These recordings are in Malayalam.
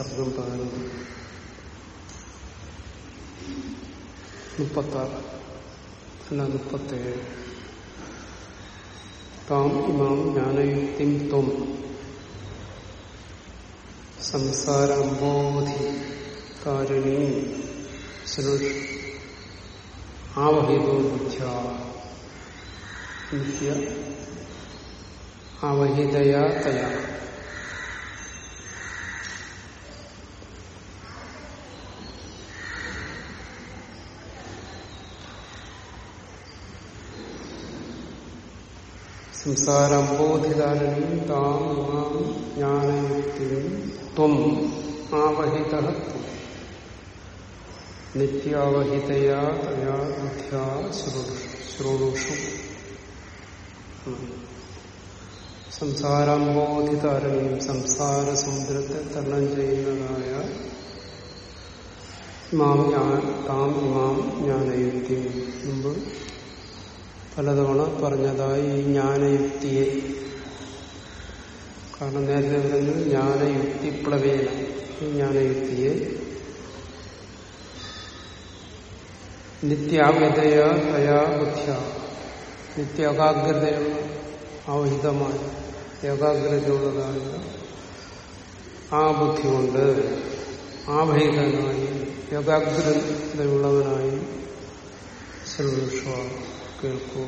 സർഗം പതിനൊന്ന് മുപ്പത്താറ് അല്ല മുപ്പത്തേഴ് താം ഇമാം ജ്ഞാനയുക്തിം ത്വം സംസാരംബോധി കാരിണീ ശൃണു ആവഹിതോ ബുദ്ധ്യ നിത്യ അവഹിതയാ തയാ സംസാരംബോധിതാരണി താം മാം ജ്ഞാനയുക്തിയും ത്വം ആവഹിത നിത്യാവഹിതയാ തയാ ബുദ്ധ്യാ ശ്രോണുഷു സംസാരാംബോധിതാരണിയും സംസാര സമുദ്രത്തെ തരണം ചെയ്യുന്നതായ ഞാൻ താം ഇമാം ജ്ഞാനയുക്തി മുമ്പ് പലതവണ പറഞ്ഞതായി ഈ ജ്ഞാനയുക്തിയെ. കാരണം നേരത്തെ പറഞ്ഞു ജ്ഞാനയുക്തി പ്ലവേന ഈ ജ്ഞാനയുക്തിയെ നിത്യാവ്യതയ തയാ ബുദ്ധ്യ. നിത്യാകാഗ്രതയുള്ള ആവഹിതമായ ഏകാഗ്രതയുള്ളതായ ആ ബുദ്ധി കൊണ്ട് ആവഹിതനായി ഏകാഗ്രതയുള്ളവനായി ശ്രമിഷ കേൾക്കൂ.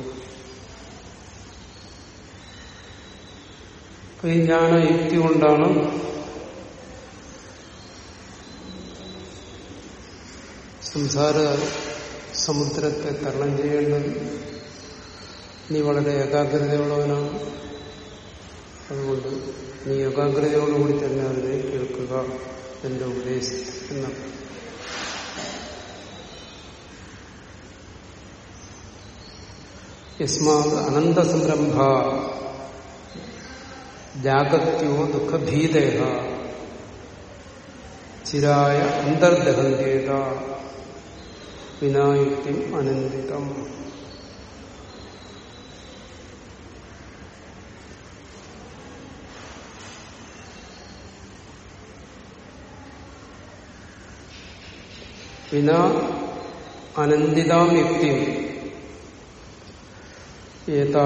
ഈ ജ്ഞാന യുക്തി കൊണ്ടാണ് സംസാര സമുദ്രത്തെ തരണം ചെയ്യേണ്ടത്. നീ വളരെ ഏകാഗ്രതയുള്ളവനാണ്. അതുകൊണ്ട് നീ ഏകാഗ്രതയോടുകൂടി തന്നെ അതിനെ കേൾക്കുക എന്റെ ഉപദേശം എന്നാണ് യസ്മാത് അനന്തസംരംഭ ജാഗത്യോ ദുഃഖഭീതേഹ ചിരായ അന്തർദഹന്യേത വിനായുക്തി അനന്തിതം വിന അനന്തിതാം യുക്തി ഏതാ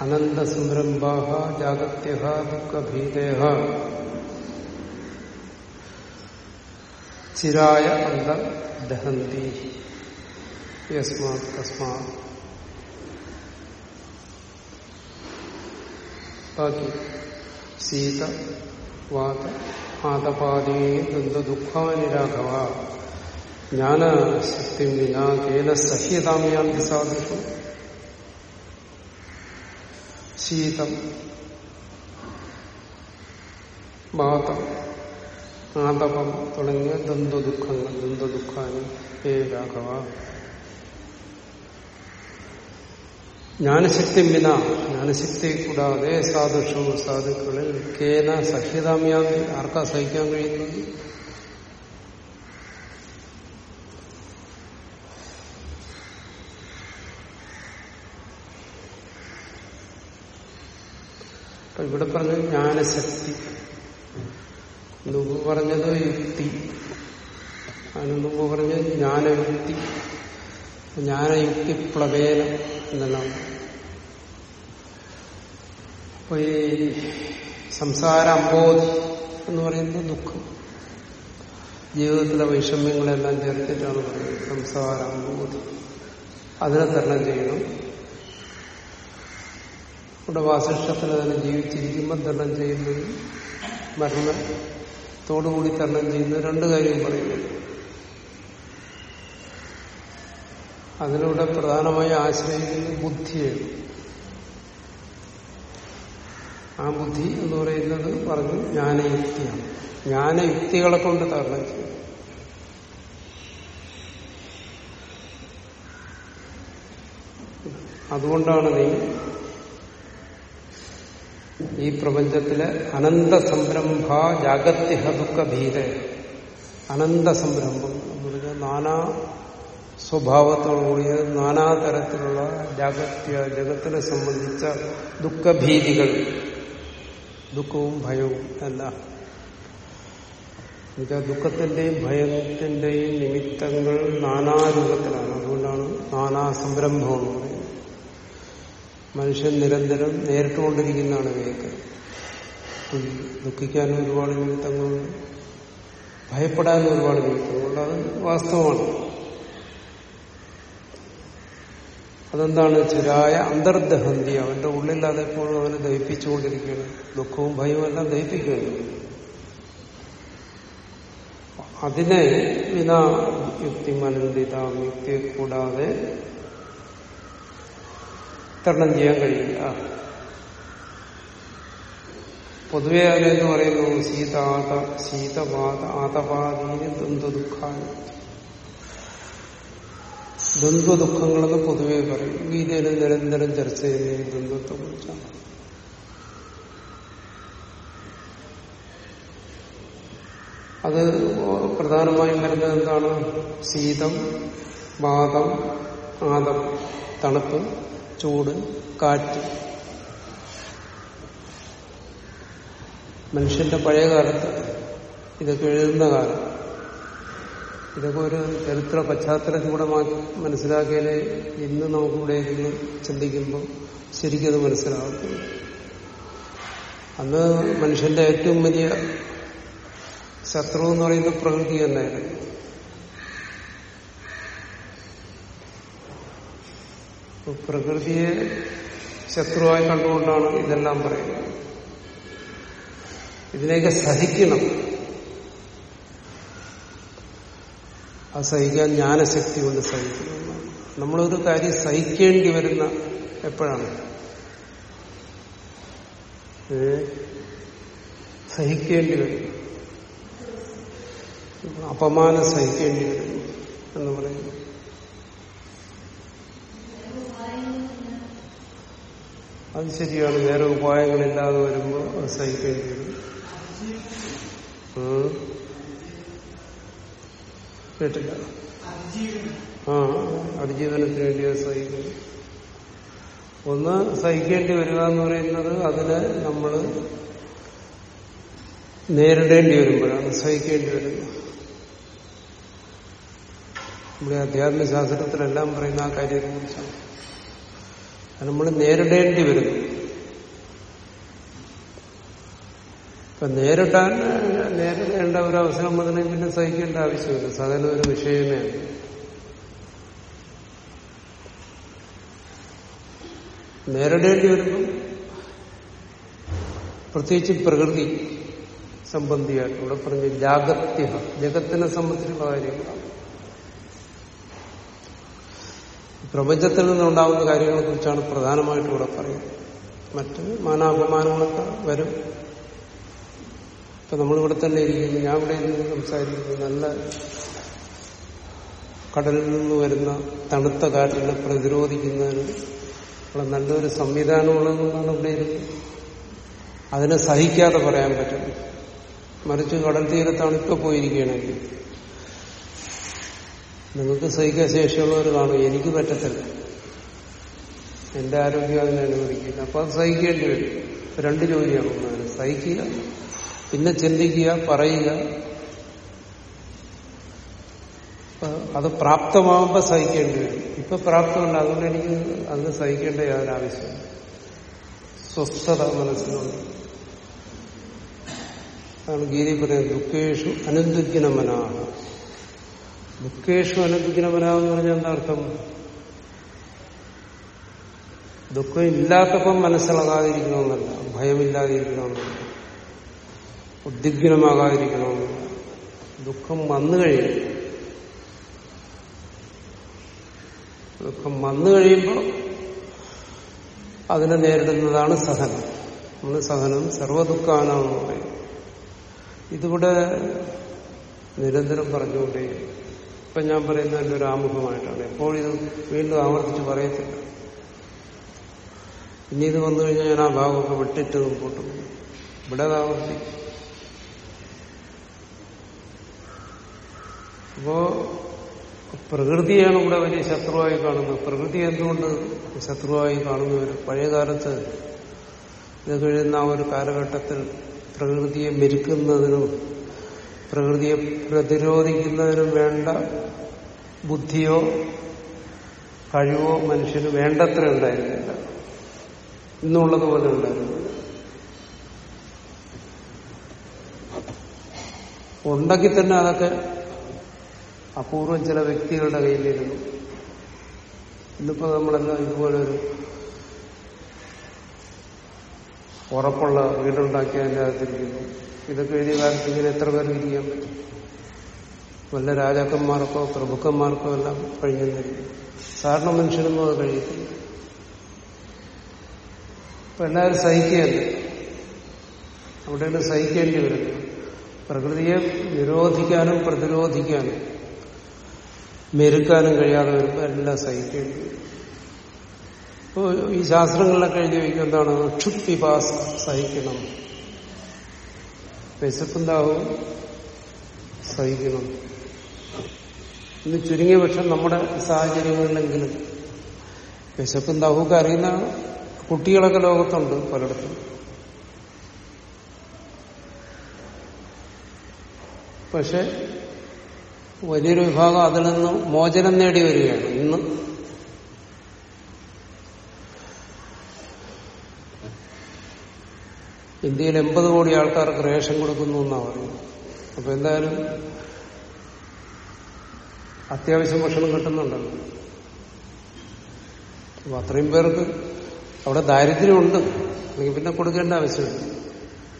അനന്തസംരംഭാ ജാഗത്യ ദുഃഖഭീതയ ചിരായ അന്ത ദഹന്തി യസ്മാത് തസ്മാത് ബാക്കി ശീത വാത ആതപാദീ ദുഃഖാനി രാഘവ ജ്ഞാനശക്തി വിനാ കേന സഹ്യതാമ്യാന്തി സാധിക്കും ശീതം ബാധം ആതപം തുടങ്ങിയ ദന്തദുഃഖങ്ങൾ ദന്തദുഃഖാനി ഹേ രാഘവ. ജ്ഞാനശക്തി വിന ജ്ഞാനശക്തി കൂടാതെ സാധുഷു സാധുക്കളിൽ കേന സഹ്യതാമ്യാന്തി ആർക്കാ സഹിക്കാൻ കഴിയുന്നത്? ഇവിടെ പറഞ്ഞത് ജ്ഞാനശക്തി. മുമ്പ് പറഞ്ഞത് യുക്തി. അതിന് മുമ്പ് പറഞ്ഞത് ജ്ഞാനയുക്തി. ജ്ഞാനയുക്തി പ്ലവേന എന്നെല്ലാം. അപ്പൊ ഈ സംസാര അമ്പോധി എന്ന് പറയുന്നത് ദുഃഖം. ജീവിതത്തിലെ വൈഷമ്യങ്ങളെല്ലാം ചേർത്തിട്ടാണ് പറയുന്നത് സംസാര അമ്പോധി അതിനെ തരണം ചെയ്യണം. ഇവിടെ വാസിഷ്ടത്തിൽ തന്നെ ജീവിച്ചിരിക്കുമ്പോൾ തരണം ചെയ്യുന്നത് മരണത്തോടുകൂടി തരണം ചെയ്യുന്നത് രണ്ട് കാര്യം പറയുന്നു അതിലൂടെ പ്രധാനമായി ആശ്രയിക്കുന്നത് ബുദ്ധിയാണ് ആ ബുദ്ധി എന്ന് പറയുന്നത് പറഞ്ഞു ജ്ഞാനയുക്തിയാണ് ജ്ഞാനയുക്തികളെ കൊണ്ട് തരണം ചെയ്യും അതുകൊണ്ടാണ് നീ ഈ പ്രപഞ്ചത്തിലെ അനന്ത സംരംഭ ജാഗത്യഹ ദുഃഖ ഭീത. അനന്ത സംരംഭം എന്ന് പറഞ്ഞാൽ നാനാ സ്വഭാവത്തോടുകൂടിയ നാനാതരത്തിലുള്ള ജാഗത്യ ജഗത്തിനെ സംബന്ധിച്ച ദുഃഖഭീതികൾ ദുഃഖവും ഭയവും എല്ലാം. എന്നുവെച്ചാൽ ദുഃഖത്തിന്റെയും ഭയത്തിന്റെയും നിമിത്തങ്ങൾ നാനാരൂപത്തിലാണ് അതുകൊണ്ടാണ് നാനാ സംരംഭം പറയുന്നത്. മനുഷ്യൻ നിരന്തരം നേരിട്ടുകൊണ്ടിരിക്കുന്നതാണ് ഇവയൊക്കെ ദുഃഖിക്കാനും ഒരുപാട് നിമിത്തങ്ങളുണ്ട് ഭയപ്പെടാനും ഒരുപാട് നിമിത്തങ്ങളുണ്ട് അത് വാസ്തവമാണ്. അതെന്താണ്? ചിരായ അന്തർദഹന്തി. അവന്റെ ഉള്ളിൽ അതെപ്പോഴും അവനെ ദഹിപ്പിച്ചുകൊണ്ടിരിക്കുകയാണ്. ദുഃഖവും ഭയവും എല്ലാം ദഹിപ്പിക്കുകയാണ്. അതിനെ വിനാ യുക്തി മനന്തിതാം യുക്തിയെ കൂടാതെ തരണം ചെയ്യാൻ കഴിയില്ല. പൊതുവെ അതിനെന്ന് പറയുന്നു സീതാത സീതപാത ആതപാതീന് ദ്വന്ദ്വദുഃഖാണ് ദ്വന്ദ്വദുഃഖങ്ങളെന്ന് പൊതുവെ പറയും. ഗീതയിൽ നിരന്തരം ചർച്ച ചെയ്യുന്ന ദ്വന്ദ്വത്തെ കുറിച്ചാണ് അത് പ്രധാനമായും വരുന്നത് എന്താണ്? ശീതം വാദം ആദം തണുപ്പ്. ചൂട് കാറ്റ്. മനുഷ്യന്റെ പഴയ കാലത്ത് ഇതൊക്കെ എഴുതുന്ന കാലം. ഇതൊക്കെ ഒരു ചരിത്ര പശ്ചാത്തലത്തിലൂടെ മനസ്സിലാക്കിയാലേ ഇന്ന് നമുക്കിവിടെ ഇരുന്ന് ചിന്തിക്കുമ്പോൾ ശരിക്കത് മനസ്സിലാകത്തുള്ളൂ അന്ന് മനുഷ്യന്റെ ഏറ്റവും വലിയ ശത്രു എന്ന് പറയുന്നത് പ്രകൃതി തന്നെയായിരുന്നു. പ്രകൃതിയെ ശത്രുവായി കണ്ടുകൊണ്ടാണ് ഇതെല്ലാം പറയുന്നത്. ഇതിനെയൊക്കെ സഹിക്കണം. ആ സഹിക്കാൻ ജ്ഞാനശക്തി കൊണ്ട് സഹിക്കണം. നമ്മളൊരു കാര്യം സഹിക്കേണ്ടി വരുന്ന എപ്പോഴാണ്? സഹിക്കേണ്ടി വരും അപമാനം സഹിക്കേണ്ടി വരും എന്ന് പറയുന്നു. അത് ശരിയാണ് വേറെ ഉപായങ്ങളില്ലാതെ വരുമ്പോൾ അത് സഹിക്കേണ്ടി വരും കേട്ടില്ല. ആ അതിജീവനത്തിന് വേണ്ടി അത് സഹിക്കുന്നു ഒന്ന് സഹിക്കേണ്ടി വരിക എന്ന് പറയുന്നത് അതിന് നമ്മൾ നേരിടേണ്ടി വരുമ്പോഴാണ് സഹിക്കേണ്ടി വരുന്നത് നമ്മുടെ അധ്യാത്മശാസ്ത്രത്തിലെല്ലാം പറയുന്ന ആ കാര്യത്തെ കുറിച്ചാണ് അത് നമ്മൾ നേരിടേണ്ടി വരുന്നു ഇപ്പൊ നേരിട്ടാൻ നേരിടേണ്ട ഒരു അവസരം വന്നതിനെ പിന്നെ സഹിക്കേണ്ട ആവശ്യമില്ല. സകല ഒരു വിഷയമേ നേരിടേണ്ടി വരുമ്പോൾ പ്രത്യേകിച്ച് പ്രകൃതി സംബന്ധിയായിട്ട് ഇവിടെ പറഞ്ഞ ജാഗ്രത്യ ജഗത്തിനെ സംബന്ധിച്ചുള്ള കാര്യങ്ങളാണ്. പ്രപഞ്ചത്തിൽ നിന്നുണ്ടാകുന്ന കാര്യങ്ങളെ കുറിച്ചാണ് പ്രധാനമായിട്ടും ഇവിടെ പറയുന്നത്. മറ്റ് മാനാപമാനങ്ങളൊക്കെ വരും. ഇപ്പൊ നമ്മളിവിടെ തന്നെ ഇരിക്കുന്നു. ഞാൻ ഇവിടെ ഇരുന്ന് സംസാരിക്കുന്നു. നല്ല കടലിൽ നിന്ന് വരുന്ന തണുത്ത കാറ്റിനെ പ്രതിരോധിക്കുന്നതിന് ഉള്ള നല്ലൊരു സംവിധാനമുള്ളതെന്നാണ് ഇവിടെ ഇരുന്നത്. അതിനെ സഹിക്കാതെ പറയാൻ പറ്റും. മറിച്ച് കടൽ തീരത്താണ് ഇപ്പൊ പോയിരിക്കുകയാണെങ്കിൽ നിങ്ങൾക്ക് സഹിക്കാൻ ശേഷിയുള്ളവർ കാണും. എനിക്ക് പറ്റത്തില്ല. എന്റെ ആരോഗ്യം അതിനെ അനുവദിക്കില്ല. അപ്പൊ അത് സഹിക്കേണ്ടി വരും. രണ്ട് ജോലിയാണ് സഹിക്കുക പിന്നെ ചിന്തിക്കുക പറയുക. അത് പ്രാപ്തമാകുമ്പോൾ സഹിക്കേണ്ടി വരും. ഇപ്പൊ പ്രാപ്തമുണ്ട്. അതുകൊണ്ട് എനിക്ക് അത് സഹിക്കേണ്ട യാതൊരു ആവശ്യമില്ല. സ്വസ്ഥത മനസ്സിലുണ്ട് അതാണ് ഗീതി പറയുന്നത് ദുഃഖേഷു അനുദുഃഖിനമനാഹ. ദുഃഖേഷു അനുദുഃഖിനമനാന്ന് പറഞ്ഞാൽ എന്താ അർത്ഥം? ദുഃഖം ഇല്ലാത്തപ്പം മനസ്സിളകാതിരിക്കണമെന്നല്ല ഭയമില്ലാതിരിക്കണമെന്നല്ല ഉദ്വിഗ്നമാകാതിരിക്കണമെന്നല്ല ദുഃഖം വന്നു കഴിയും. ദുഃഖം വന്നു കഴിയുമ്പോൾ അതിനെ നേരിടുന്നതാണ് സഹനം. നമ്മൾ സഹനം സർവദുഃഖാനാണെന്ന് പറയും. ഇതിവിടെ നിരന്തരം പറഞ്ഞുകൊണ്ടേ ഇപ്പൊ ഞാൻ പറയുന്നത് എന്റെ ഒരു ആമുഖമായിട്ടാണ്. എപ്പോഴും വീണ്ടും ആവർത്തിച്ച് പറയത്തില്ല. ഇനി ഇത് വന്നു കഴിഞ്ഞാൽ ഞാൻ ആ ഭാഗമൊക്കെ വിട്ടിട്ട് മുമ്പോട്ട് പോകും ഇവിടെ അത് ആവർത്തിക്കും. അപ്പോ പ്രകൃതിയാണ് ഇവിടെ വലിയ ശത്രുവായി കാണുന്നത്. പ്രകൃതി എന്തുകൊണ്ട് ശത്രുവായി കാണുന്നവർ പഴയ കാലത്ത് ഇത് കഴിയുന്ന ആ ഒരു കാലഘട്ടത്തിൽ പ്രകൃതിയെ മെരുക്കുന്നതിനും പ്രകൃതിയെ പ്രതിരോധിക്കുന്നതിനും വേണ്ട ബുദ്ധിയോ കഴിവോ മനുഷ്യന് വേണ്ടത്ര ഉണ്ടായിരുന്നില്ല. ഇന്നുള്ളതുപോലെ ഉണ്ടായിരുന്നു ഉണ്ടെങ്കിൽ തന്നെ അതൊക്കെ അപൂർവം ചില വ്യക്തികളുടെ കയ്യിലിരുന്നു. ഇന്നിപ്പോ നമ്മളെല്ലാം ഇതുപോലെ ഒരു ഉറപ്പുള്ള വീടുണ്ടാക്കി അതിന്റെ അകത്തിരിക്കുന്നു. ഇതൊക്കെ എഴുതിയ കാലത്ത് ഇങ്ങനെ എത്ര പേർ ഇരിക്കാൻ വല്ല രാജാക്കന്മാർക്കോ പ്രഭുക്കന്മാർക്കോ എല്ലാം കഴിഞ്ഞെന്നിരിക്കും സാധാരണ മനുഷ്യരൊന്നും അത് കഴിയത്തില്ല. ഇപ്പൊ എല്ലാവരും സഹിക്കുകയല്ല അവിടെയാണ് സഹിക്കേണ്ടി വരുന്നത് പ്രകൃതിയെ നിരോധിക്കാനും പ്രതിരോധിക്കാനും മെരുക്കാനും കഴിയാതെ വരുമ്പോൾ എല്ലാം സഹിക്കേണ്ടി വരും. ഈ ശാസ്ത്രങ്ങളിലൊക്കെ എഴുതി വയ്ക്കും എന്താണ്? ക്ഷുപ്തിപാസ സഹിക്കണം. വിശപ്പുണ്ടാവും. സഹിക്കണം. ഇന്ന് ചുരുങ്ങിയ പക്ഷം നമ്മുടെ സാഹചര്യങ്ങളിലെങ്കിലും വിശപ്പും അറിയുന്ന കുട്ടികളൊക്കെ ലോകത്തുണ്ട് പലയിടത്തും. പക്ഷെ വലിയൊരു വിഭാഗം അതിൽ നിന്ന് മോചനം നേടി വരികയാണ് ഇന്ന് ഇന്ത്യയിൽ എൺപത് കോടി ആൾക്കാർക്ക് റേഷൻ കൊടുക്കുന്നു എന്നാണ് പറയുന്നത്. അപ്പൊ എന്തായാലും അത്യാവശ്യം ഭക്ഷണം കിട്ടുന്നുണ്ടല്ലോ. അപ്പൊ അത്രയും പേർക്ക് അവിടെ ദാരിദ്ര്യമുണ്ട്. അല്ലെങ്കിൽ പിന്നെ കൊടുക്കേണ്ട ആവശ്യമില്ല.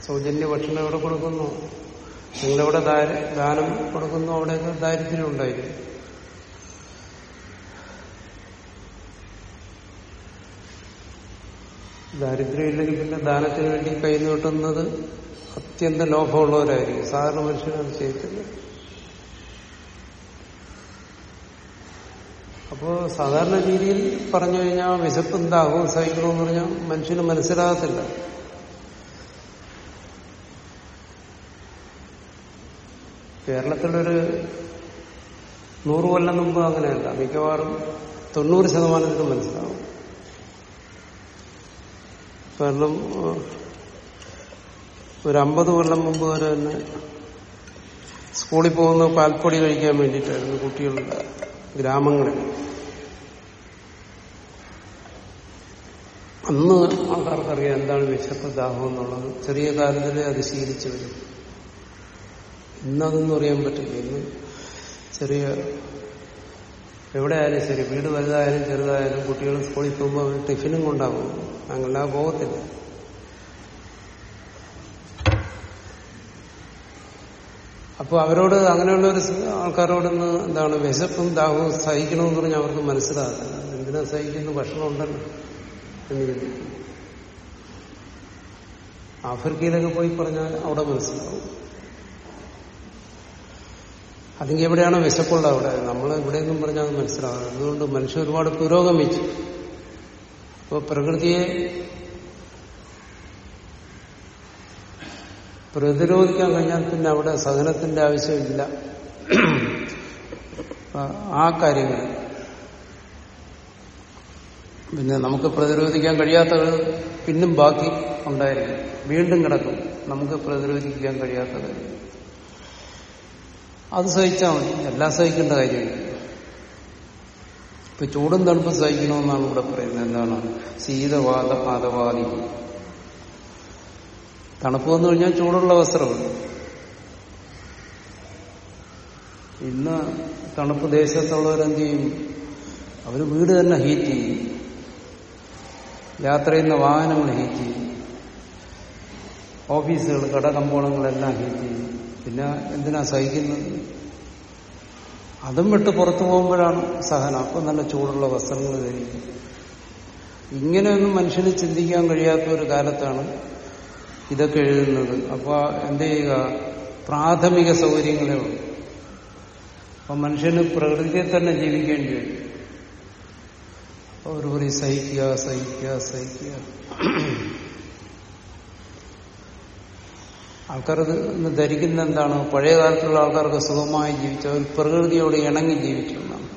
സൗജന്യ ഭക്ഷണം എവിടെ കൊടുക്കുന്നു? നിങ്ങളെവിടെ ദാനം കൊടുക്കുന്നു? അവിടെയൊക്കെ ദാരിദ്ര്യം ഉണ്ടായിരിക്കും. ദാരിദ്ര്യം ഇല്ലെങ്കിൽ പിന്നെ ദാനത്തിന് വേണ്ടി കൈ നീട്ടുന്നത് അത്യന്തം ലോഭമുള്ളവരായിരിക്കും. സാധാരണ മനുഷ്യനത് ചെയ്യത്തില്ല. അപ്പോ സാധാരണ രീതിയിൽ പറഞ്ഞു കഴിഞ്ഞാൽ വിശപ്പും ദാഹവും സഹിക്കണമെന്ന് പറഞ്ഞാൽ മനുഷ്യന് മനസ്സിലാകത്തില്ല. കേരളത്തിലൊരു നൂറ് കൊല്ലം മുമ്പ് അങ്ങനെയല്ല. മിക്കവാറും തൊണ്ണൂറ് ശതമാനത്തിന് മനസ്സിലാവും. കാരണം ഒരു അമ്പത് കൊല്ലം മുമ്പ് വരെ തന്നെ സ്കൂളിൽ പോകുന്ന പാൽപ്പൊടി കഴിക്കാൻ വേണ്ടിയിട്ടായിരുന്നു കുട്ടികളുടെ ഗ്രാമങ്ങളിൽ. അന്ന് ആൾക്കാർക്കറിയാം എന്താണ് വിശപ്പ് ദാഹം എന്നുള്ളത്. ചെറിയ കാലത്തിലെ അത് ശീലിച്ചു വരും. ഇന്നതൊന്നും അറിയാൻ പറ്റില്ല. ഇന്ന് ചെറിയ എവിടെ ആയാലും ശരി വീട് വലുതായാലും ചെറുതായാലും കുട്ടികൾ സ്കൂളിൽ പോകുമ്പോൾ ടിഫിനും കൊണ്ടാകും അങ്ങനെ ആ പോകത്തില്ല അപ്പോൾ അവരോട് അങ്ങനെയുള്ള ഒരു ആൾക്കാരോടൊന്ന് എന്താണ് വിശപ്പും ദാഹവും സഹിക്കണമെന്ന് പറഞ്ഞാൽ അവർക്ക് മനസ്സിലാകില്ല എന്തിനാ സഹിക്കുന്നു ഭക്ഷണം ഉണ്ടല്ലോ എന്ന് ചിന്തിക്കും ആഫ്രിക്കയിലൊക്കെ പോയി പറഞ്ഞാൽ അവിടെ മനസ്സിലാവും. അതെങ്കിൽ എവിടെയാണോ വിശപ്പുള്ളത് അവിടെ. നമ്മൾ എവിടെയെന്നും പറഞ്ഞാൽ അത് മനസ്സിലാവും അതുകൊണ്ട് മനുഷ്യൻ ഒരുപാട് പുരോഗമിച്ചു. അപ്പോൾ പ്രകൃതിയെ പ്രതിരോധിക്കാൻ കഴിഞ്ഞാൽ പിന്നെ അവിടെ സഹനത്തിന്റെ ആവശ്യമില്ല. ആ കാര്യങ്ങൾ. പിന്നെ നമുക്ക് പ്രതിരോധിക്കാൻ കഴിയാത്തത് പിന്നും ബാക്കി ഉണ്ടായിരിക്കും. വീണ്ടും കിടക്കും. നമുക്ക് പ്രതിരോധിക്കാൻ കഴിയാത്ത കാര്യം അത് സഹിച്ചാൽ മതി. എല്ലാം സഹിക്കേണ്ട കാര്യമില്ല. ഇപ്പൊ ചൂടും തണുപ്പും സഹിക്കണമെന്നാണ് ഇവിടെ പറയുന്നത്. എന്താണ്? ശീതവാദ പാതവാദി. തണുപ്പ് വന്നു കഴിഞ്ഞാൽ ചൂടുള്ള വസ്ത്രം ഇന്ന് തണുപ്പ് ദേശത്തുള്ളവരെന്ത് ചെയ്യും? അവർ വീട് തന്നെ ഹീറ്റ് ചെയ്യും. യാത്ര ചെയ്യുന്ന വാഹനങ്ങൾ ഹീറ്റ് ചെയ്യും. ഓഫീസുകൾ കടകമ്പോളങ്ങളെല്ലാം ഹീറ്റ് ചെയ്യും. പിന്നെ എന്തിനാ സഹിക്കുന്നത്? അതും വിട്ട് പുറത്തു പോകുമ്പോഴാണ് സഹനം. അപ്പം നല്ല ചൂടുള്ള വസ്ത്രങ്ങൾ ധരിക്കും. ഇങ്ങനെയൊന്നും മനുഷ്യന് ചിന്തിക്കാൻ കഴിയാത്ത ഒരു കാലത്താണ് ഇതൊക്കെ എഴുതുന്നത്. അപ്പോൾ എന്ത് ചെയ്യുക? പ്രാഥമിക സൗകര്യങ്ങളേ ഉള്ളൂ. അപ്പൊ മനുഷ്യന് പ്രകൃതിയെ തന്നെ ജീവിക്കേണ്ടി വരും. ഒരു പറയും സഹിക്കുക സഹിക്കുക സഹിക്കുക. ആൾക്കാർക്ക് ഇന്ന് ധരിക്കുന്ന എന്താണ് പഴയ കാലത്തുള്ള ആൾക്കാർക്ക് സുഖമായി ജീവിച്ചു. അവർ പ്രകൃതിയോട് ഇണങ്ങി ജീവിച്ചു എന്നാണ്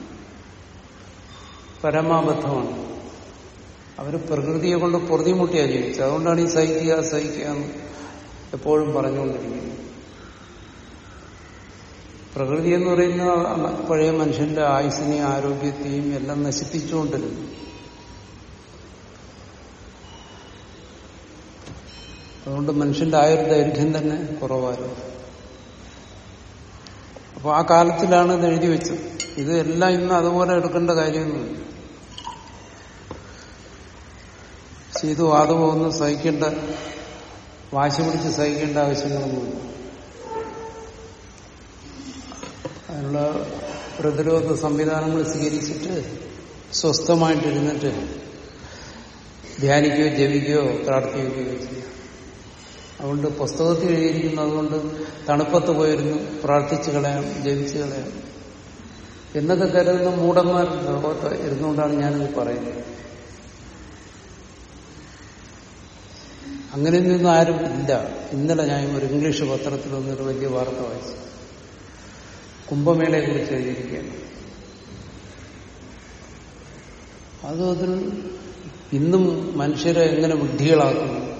പരമാബദ്ധമാണ്. അവർ പ്രകൃതിയെ കൊണ്ട് പൊറുതിമുട്ടിയാണ് ജീവിച്ചത്. അതുകൊണ്ടാണ് ഈ സഹിക്കുക സഹിക്കുക എന്ന് എപ്പോഴും പറഞ്ഞുകൊണ്ടിരിക്കുന്നത്. പ്രകൃതി എന്ന് പറയുന്ന പഴയ മനുഷ്യന്റെ ആയുസിനെയും ആരോഗ്യത്തെയും എല്ലാം നശിപ്പിച്ചുകൊണ്ടിരുന്നു. അതുകൊണ്ട് മനുഷ്യന്റെ ആയുർദൈർഘ്യം തന്നെ കുറവായിരുന്നു. അപ്പൊ ആ കാലത്തിലാണ് ഇത് എഴുതി വെച്ചത്. ഇത് എല്ലാം ഇന്ന് അതുപോലെ എടുക്കേണ്ട കാര്യമൊന്നുമില്ല. ചെയ്തു ആദമൊന്നും സഹിക്കേണ്ട വാശി പിടിച്ച് സഹിക്കേണ്ട ആവശ്യങ്ങളൊന്നുമില്ല. അതിനുള്ള പ്രതിരോധ സംവിധാനങ്ങൾ സ്വീകരിച്ചിട്ട് സ്വസ്ഥമായിട്ടിരുന്നിട്ട് ധ്യാനിക്കുകയോ ജപിക്കുകയോ പ്രാർത്ഥിക്കുകയോ ചെയ്യാം അതുകൊണ്ട് പുസ്തകത്തിൽ എഴുതിയിരിക്കുന്നു അതുകൊണ്ട് തണുപ്പത്ത് പോയിരുന്നു പ്രാർത്ഥിച്ചു കളയാം ജപിച്ചു കളയാം. എന്നൊക്കെ കരുതുന്ന മൂടന്മാർ ലോകത്ത് ഇരുന്നുകൊണ്ടാണ് ഞാനിത് പറയുന്നത്. അങ്ങനെ നിന്നും ആരും ഇല്ല. ഇന്നലെ ഞാൻ ഒരു ഇംഗ്ലീഷ് പത്രത്തിൽ വന്നൊരു വലിയ വാർത്ത വായിച്ചു. കുംഭമേളയെ കുറിച്ച് എഴുതിയിരിക്കുകയാണ്. അത് അതിൽ ഇന്നും മനുഷ്യരെ എങ്ങനെ വിഡ്ഢികളാക്കുന്നു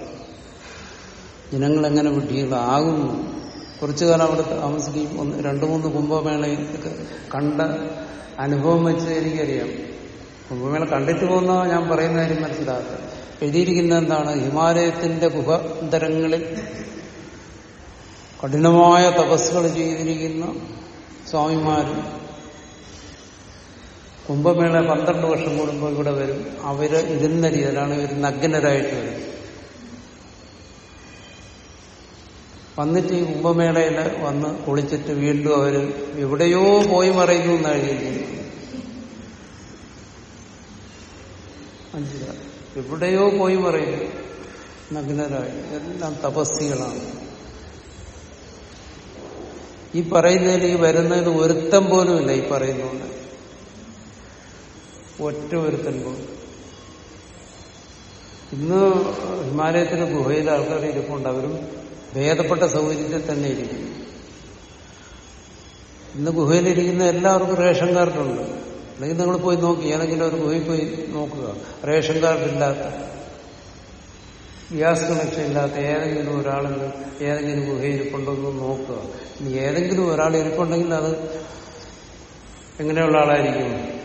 ജനങ്ങൾ എങ്ങനെ വിഡ്ഢികളാകുന്നു കുറച്ചു കാലം അവിടെ താമസിക്കും. ഒന്ന് രണ്ടു മൂന്ന് കുംഭമേളയൊക്കെ കണ്ട അനുഭവം വെച്ച് എനിക്കറിയാം. കുംഭമേള കണ്ടിട്ട് പോകുന്ന ഞാൻ പറയുന്ന കാര്യം മനസ്സിലാക്കുക എഴുതിയിരിക്കുന്ന എന്താണ്? ഹിമാലയത്തിന്റെ ഗുഹാന്തരങ്ങളിൽ കഠിനമായ തപസ്സുകൾ ചെയ്തിരിക്കുന്ന സ്വാമിമാരും കുംഭമേള പന്ത്രണ്ട് വർഷം കൂടുമ്പോൾ ഇവിടെ വരും. അവർ ഇരുന്ന രീതിയിലാണ് ഇവർ നഗ്നരായിട്ട് വരും വന്നിട്ട് ഈ കുംഭമേളയിൽ വന്ന് കുളിച്ചിട്ട് വീണ്ടും അവർ എവിടെയോ പോയി മറയുന്നു എന്നാണ് മനസ്സിലായി? എവിടെയോ പോയി മറയുന്നു. നഗ്നരായി. എല്ലാം തപസ്സികളാണ്. ഈ പറയുന്നതിൽ ഈ വരുന്നതിന് ഒരുത്തം പോലുമില്ല ഈ പറയുന്നുണ്ട് ഒറ്റ ഒരുത്തൻ പോലും. ഇന്ന് ഹിമാലയത്തിന് ഗുഹയിലെ ആൾക്കാർ ഇരിപ്പുണ്ട്. അവരും ഭേദപ്പെട്ട സൗകര്യത്തിൽ തന്നെ ഇരിക്കുന്നു. ഇന്ന് ഗുഹയിലിരിക്കുന്ന എല്ലാവർക്കും റേഷൻ കാർഡുണ്ട്. അല്ലെങ്കിൽ നിങ്ങൾ പോയി നോക്കി. ഏതെങ്കിലും ഒരു ഗുഹയിൽ പോയി നോക്കുക. റേഷൻ കാർഡില്ലാത്ത ഗ്യാസ് കണക്ഷൻ ഇല്ലാത്ത ഏതെങ്കിലും ഒരാൾ ഏതെങ്കിലും ഗുഹയിൽ എന്ന് നോക്കുക. ഇനി ഏതെങ്കിലും ഒരാൾ ഇരിപ്പുണ്ടെങ്കിൽ അത് എങ്ങനെയുള്ള ആളായിരിക്കും?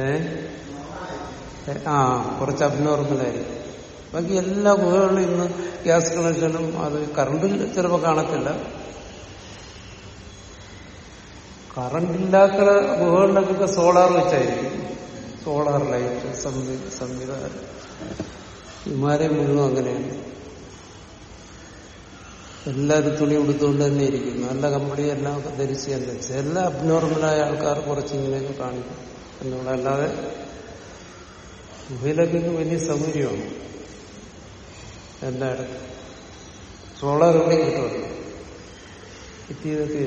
ഏ? ആ കുറച്ച് അബ്നോർമലായിരിക്കും ബാക്കി എല്ലാ ഗുഹകളിലും ഇന്ന് ഗ്യാസ് കണക്ഷനും അത് കറണ്ടിൽ ചിലപ്പോൾ കാണത്തില്ല. കറണ്ടില്ലാത്ത ഗുഹകളിലൊക്കെ സോളാർ വെച്ചായിരിക്കും. സോളാർ ലൈറ്റ് സംവിധാനം. ഹിമാലയം മുഴുവൻ അങ്ങനെയാണ്. എല്ലാവരും തുണി ഉടുത്തുകൊണ്ട് തന്നെ ഇരിക്കും. നല്ല കമ്പനി എല്ലാം ധരിച്ച് തന്നെ. ചില അബ്നോർമലായ ആൾക്കാർ കുറച്ച് ഇങ്ങനെയൊക്കെ കാണിക്കും. എന്നുള്ള അല്ലാതെ ഗുഹയിലൊക്കെ വലിയ സൗകര്യമാണ്. എല്ലായിടത്തും സോളാർ എവിടെയും കിട്ടുമല്ലോ ഇത്തിയതൊക്കെ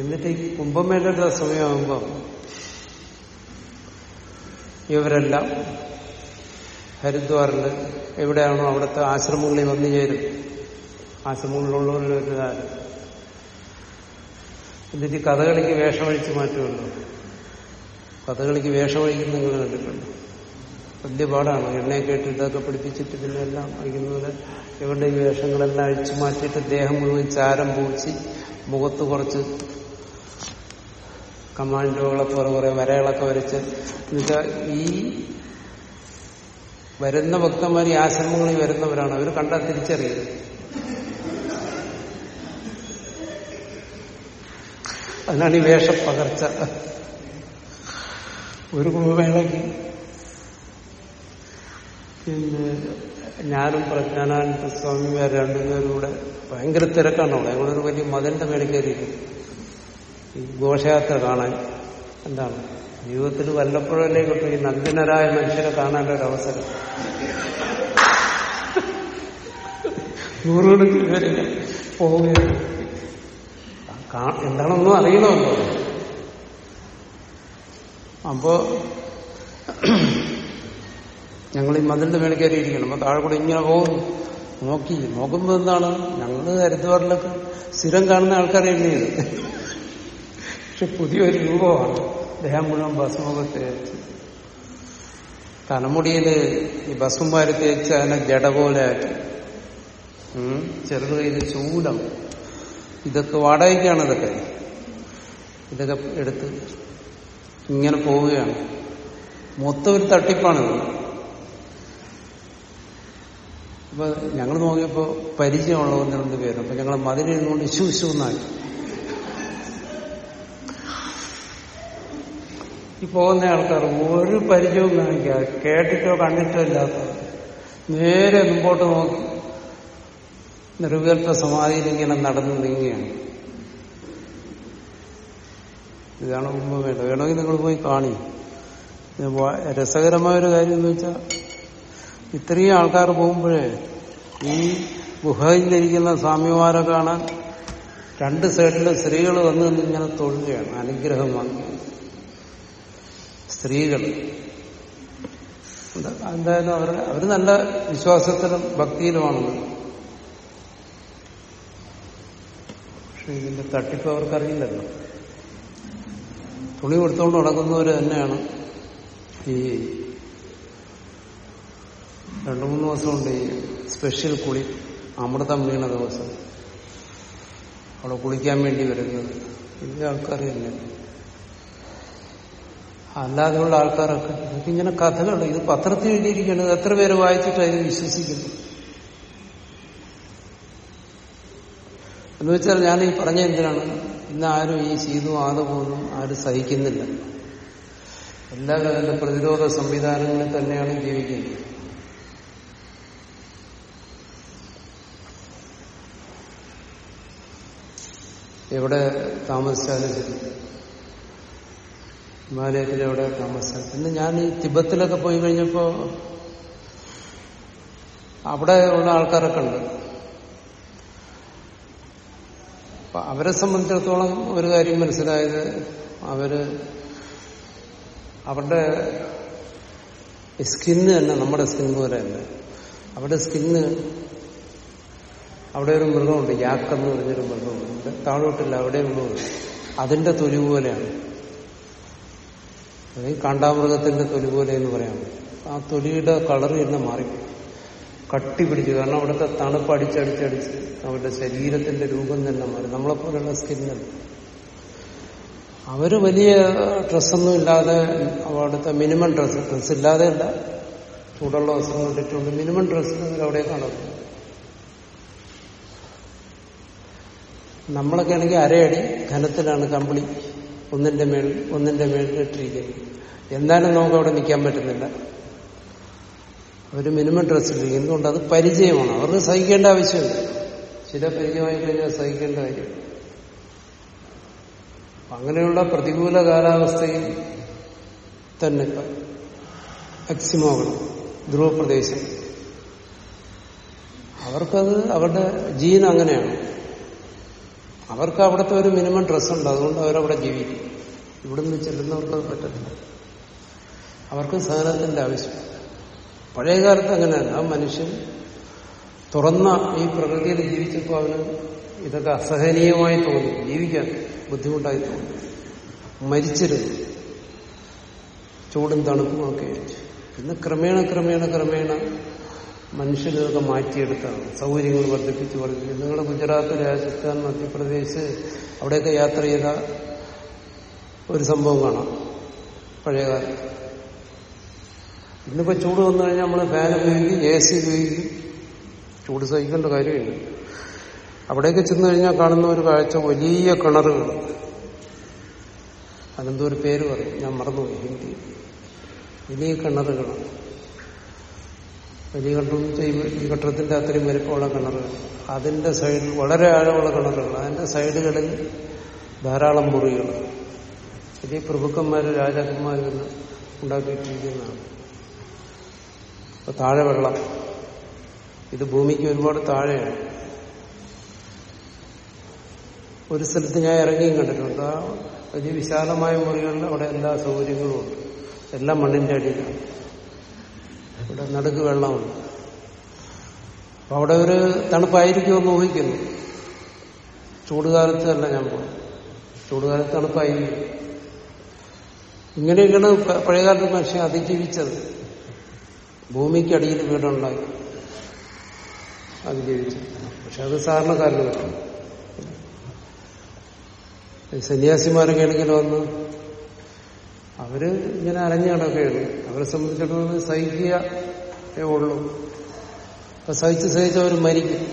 എന്നിട്ട് ഈ കുംഭമേളയുടെ സമയമാകുമ്പം ഇവരെല്ലാം ഹരിദ്വാറിൽ എവിടെയാണോ അവിടുത്തെ ആശ്രമങ്ങളിൽ വന്നു ചേരും. ആശ്രമങ്ങളിലുള്ളവരിലൊരുതാണ് എന്നിട്ട് കഥകളിക്ക് വേഷമഴിച്ച് മാറ്റുമല്ലോ കഥകളിക്ക് വേഷമഴിക്കുന്ന നിങ്ങൾ കണ്ടിട്ടുണ്ട്. വലിയ പാടാണ് എണ്ണയെ കേട്ട് ഇതൊക്കെ പിടിപ്പിച്ചിട്ട് പിന്നെ എല്ലാം അഴിക്കുന്നതുപോലെ ഇവരുടെ ഈ വേഷങ്ങളെല്ലാം അഴിച്ചു മാറ്റിയിട്ട് ദേഹം മുഴുവൻ ചാരം പൂച്ചി മുഖത്ത് കുറച്ച് കമാൻഡോകളൊക്കെ കുറെ കുറെ വരകളൊക്കെ വരച്ച് എന്നുവെച്ചാൽ ഈ വരുന്ന ഭക്തന്മാർ ഈ ആശ്രമങ്ങളിൽ വരുന്നവരാണ്. അവർ കണ്ടാൽ തിരിച്ചറിയുന്നത് അതിനാണ് ഈ വേഷപ്പകർച്ച. ഒരു കുംഭമേളയ്ക്ക് പിന്നെ ഞാനും പ്രജ്ഞാനാനന്ദ സ്വാമിമാർ രണ്ടുപേരും കൂടെ ഭയങ്കര തിരക്കാണ് അവിടെ. ഞങ്ങളൊരു വലിയ മതന്റെ മേടിക്കാതിരിക്കും ഈ ഘോഷയാത്ര കാണാൻ. എന്താണ്? ജീവിതത്തിൽ വല്ലപ്പോഴല്ലേ കിട്ടും ഈ നന്ദിനരായ മനുഷ്യരെ കാണാൻ ഒരു അവസരം നൂറുകണക്കിന് പേര് പോവുകയാണ് എന്താണെന്നും അറിയണമല്ലോ. അപ്പോ ഞങ്ങൾ ഈ മതിലിന്റെ മേളിൽ കയറിയിരിക്കണം അപ്പൊ താഴെ കൂടെ ഇങ്ങനെ പോകും. നോക്കി നോക്കുമ്പോ എന്താണ്? ഞങ്ങൾ ഹരിദ്വാറിലൊക്കെ സ്ഥിരം കാണുന്ന ആൾക്കാരെ എഴുതിയത് പക്ഷെ പുതിയൊരു രൂപമാണ്. ദേഹം മുഴുവൻ ഭസ്മൊക്കെ തേച്ച്. തലമുടിയിൽ ഈ ഭസ്മം തേച്ച് അതിനെ ജട പോലെ ആക്കി. ചെറുത് കയ്യിൽ ചൂലം ഇതൊക്കെ വാടകയ്ക്കാണ് ഇതൊക്കെ. ഇതൊക്കെ എടുത്ത് ഇങ്ങനെ പോവുകയാണ്. മൊത്തം ഒരു തട്ടിപ്പാണിത്. അപ്പൊ ഞങ്ങൾ നോക്കിയപ്പോ പരിചയമുള്ള ഒന്ന് രണ്ട് പേര്. അപ്പൊ ഞങ്ങൾ മതിലിരുന്നുകൊണ്ട് ഇശു ഇശു എന്നാക്കി. ഈ പോകുന്ന ആൾക്കാർ ഒരു പരിചയവും കാണിക്കാതെ കേട്ടിട്ടോ കണ്ടിട്ടോ ഇല്ലാത്ത നേരെ മുമ്പോട്ട് നോക്കി. നിർവികൽപ്പ സമാധിയിൽ ഇങ്ങനെ നടന്നു നീങ്ങുകയാണ്. ഇതാണ് മുമ്പ് വേണ്ടത്. വേണമെങ്കിൽ നിങ്ങൾ പോയി കാണി. രസകരമായ ഒരു കാര്യം എന്ന് വെച്ചാൽ ഇത്രയും ആൾക്കാർ പോകുമ്പോഴേ ഈ ഗുഹയിലിരിക്കുന്ന സ്വാമിമാരെ കാണാൻ രണ്ട് സൈഡിൽ സ്ത്രീകൾ വന്ന് ഇങ്ങനെ തൊഴുകയാണ് അനുഗ്രഹം വന്നു സ്ത്രീകൾ. എന്താ- എന്തായാലും അവർ അവർ നല്ല വിശ്വാസത്തിലും ഭക്തിയിലുമാണെന്ന് പക്ഷെ ഇതിന്റെ തട്ടിപ്പ് അവർക്കറിയില്ലല്ലോ. തുണി കൊടുത്തുകൊണ്ട് നടക്കുന്നവർ തന്നെയാണ് ഈ രണ്ടു മൂന്ന് ദിവസം കൊണ്ട് ഈ സ്പെഷ്യൽ കുളി അമൃതം വീണ ദിവസം. അവിടെ കുളിക്കാൻ വേണ്ടി വരുന്നത്. വലിയ ആൾക്കാർ തന്നെ അല്ലാതെയുള്ള ആൾക്കാരൊക്കെ. ഇതൊക്കെ കഥകൾ ഇത് പത്രത്തിൽ എഴുതിയിരിക്കുന്നത് എത്ര പേര് വായിച്ചിട്ട് അതിന് വിശ്വസിക്കുന്നു എന്ന് വെച്ചാൽ ഞാൻ ഈ പറഞ്ഞ എന്തിനാണ്? ഇന്ന് ആരും ഈ ചെയ്തു പോലും ആരും സഹിക്കുന്നില്ല. എല്ലാവരും അതിന്റെ പ്രതിരോധ സംവിധാനങ്ങളിൽ തന്നെയാണ് ജീവിക്കുന്നത്. എവിടെ താമസിച്ചാലും ശരി. ഹിമാലയത്തിൽ എവിടെ താമസിച്ചാലും പിന്നെ ഞാൻ ഈ തിബത്തിലൊക്കെ പോയി കഴിഞ്ഞപ്പോ അവിടെ ഉള്ള ആൾക്കാരൊക്കെ ഉണ്ട്. അവരെ സംബന്ധിച്ചിടത്തോളം ഒരു കാര്യം മനസ്സിലായത് അവർ അവരുടെ സ്കിന്ന് തന്നെ നമ്മുടെ സ്കിന്ന് പോലെ തന്നെ അവരുടെ സ്കിന്ന് അവിടെ ഒരു മൃഗമുണ്ട് യാക്കെന്ന് പറഞ്ഞൊരു മൃഗമുണ്ട്. താഴോട്ടില്ല അവിടെ ഉള്ളത് അതിന്റെ തൊലി പോലെയാണ്. ഈ കാണ്ടാമൃഗത്തിന്റെ തൊലി പോലെ എന്ന് പറയാം. ആ തൊലിയുടെ കളർ തന്നെ മാറി. കട്ടി പിടിച്ചു കാരണം അവിടുത്തെ തണുപ്പ് അടിച്ചടിച്ചടിച്ച് അവരുടെ ശരീരത്തിന്റെ രൂപം തന്നെ മാറി. നമ്മളെപ്പോലുള്ള സ്കിന്നല്ല. അവർ വലിയ ഡ്രസ്സൊന്നും ഇല്ലാതെ അവിടുത്തെ മിനിമം ഡ്രസ്സ് ഡ്രസ്സ് ഇല്ലാതെ അല്ല. ചൂടുള്ള വസ്ത്രം ഇട്ടിട്ടുണ്ട്. മിനിമം ഡ്രസ്സ് അവിടെ കാണുന്നു നമ്മളൊക്കെ ആണെങ്കിൽ അരയടി ഘനത്തിലാണ് കമ്പിളി ഒന്നിന്റെ മേൽ ഒന്നിന്റെ മേളിൽ ഇട്ടിരിക്കുന്നത്. എന്തായാലും നമുക്ക് അവിടെ നിൽക്കാൻ പറ്റുന്നില്ല. ഒരു മിനിമം ഡ്രസ്സിലിരിക്കും എന്തുകൊണ്ട്? അത് പരിചയമാണ്. അവർക്ക് സഹിക്കേണ്ട ആവശ്യമില്ല. ചില പരിചയമായി കഴിഞ്ഞാൽ സഹിക്കേണ്ട കാര്യം. അങ്ങനെയുള്ള പ്രതികൂല കാലാവസ്ഥയിൽ തന്നെ എക്സിമോകൾ ധ്രുവപ്രദേശം. അവർക്കത് അവരുടെ ജീൻ അങ്ങനെയാണ്. അവർക്ക് അവിടുത്തെ ഒരു മിനിമം ഡ്രസ്സുണ്ട് അതുകൊണ്ട് അവരവിടെ ജീവിക്കും. ഇവിടുന്ന് ചെല്ലുന്നവർക്ക് പറ്റത്തില്ല. അവർക്കും സഹനത്തിന്റെ ആവശ്യം. പഴയ കാലത്ത് അങ്ങനെയല്ല. മനുഷ്യൻ തുറന്ന ഈ പ്രകൃതിയിൽ ജീവിച്ചപ്പോൾ അവന് ഇതൊക്കെ അസഹനീയമായി തോന്നി. ജീവിക്കാൻ ബുദ്ധിമുട്ടായി തോന്നി. മരിച്ചിരുന്നു. ചൂടും തണുപ്പും ഒക്കെ പിന്നെ ക്രമേണ ക്രമേണ ക്രമേണ മനുഷ്യരിതൊക്കെ മാറ്റിയെടുത്താണ്. സൗകര്യങ്ങൾ വർദ്ധിപ്പിച്ച് വർദ്ധിപ്പിച്ച്. നിങ്ങൾ ഗുജറാത്ത് രാജസ്ഥാൻ മധ്യപ്രദേശ് അവിടെയൊക്കെ യാത്ര ചെയ്ത ഒരു സംഭവം കാണാം. പഴയകാലം. ഇന്നിപ്പോ ചൂട് വന്നു കഴിഞ്ഞാൽ നമ്മൾ ഫാൻ ഉപയോഗിക്കും എ സി ഉപയോഗിക്കും. ചൂട് സഹിക്കേണ്ട കാര്യമില്ല. അവിടേക്ക് ചെന്ന് കഴിഞ്ഞാൽ കാണുന്ന ഒരു കാഴ്ച വലിയ കിണറുകൾ. അതെന്തോ ഒരു പേര് പറയും. ഞാൻ മറന്നുപോയി. ഹിന്ദി. വലിയ കിണറുകളാണ്. വലിയ കണ്ടും ഈ കെട്ടിടത്തിന്റെ അത്രയും വലിപ്പമുള്ള കിണറുകൾ അതിന്റെ സൈഡിൽ വളരെ ആഴമുള്ള കിണറുകൾ. അതിന്റെ സൈഡുകളിൽ ധാരാളം മുറികൾ. വലിയ പ്രഭുക്കന്മാര് രാജാക്കന്മാരും ഉണ്ടാക്കിയിട്ടിരിക്കുന്നതാണ്. അപ്പൊ താഴെ വെള്ളം. ഇത് ഭൂമിക്ക് ഒരുപാട് താഴെയാണ്. ഒരു സ്ഥലത്ത് ഞാൻ ഇറങ്ങിയും കണ്ടിട്ടുണ്ട്. ആ വലിയ വിശാലമായ മുറികളിൽ അവിടെ എല്ലാ സൗകര്യങ്ങളും ഉണ്ട്. എല്ലാം മണ്ണിന്റെ അടിയിലാണ്. ഇവിടെ നടുക്ക് വെള്ളമുണ്ട്. അപ്പൊ അവിടെ ഒരു തണുപ്പായിരിക്കുമെന്ന് ഊഹിക്കുന്നു. ചൂടുകാലത്ത് അല്ല ഞാൻ പോകും ചൂടുകാലത്ത് തണുപ്പായി ഇങ്ങനെയൊക്കെയാണ് പഴയകാലത്ത് മനുഷ്യൻ അതിജീവിച്ചത്. ഭൂമിക്കടിയിൽ വീടുണ്ടായി. അതിജീവിച്ചു. പക്ഷെ അത് സാധാരണക്കാരന് സന്യാസിമാരൊക്കെ ആണെങ്കിലും വന്ന്? അവർ ഇങ്ങനെ അരഞ്ഞു കിടക്കുകയാണ് അവരെ സംബന്ധിച്ചിടത്തോളം സഹിക്കുകയേ ഉള്ളൂ. അപ്പൊ സഹിച്ച് സഹിച്ച് അവർ മരിക്കും.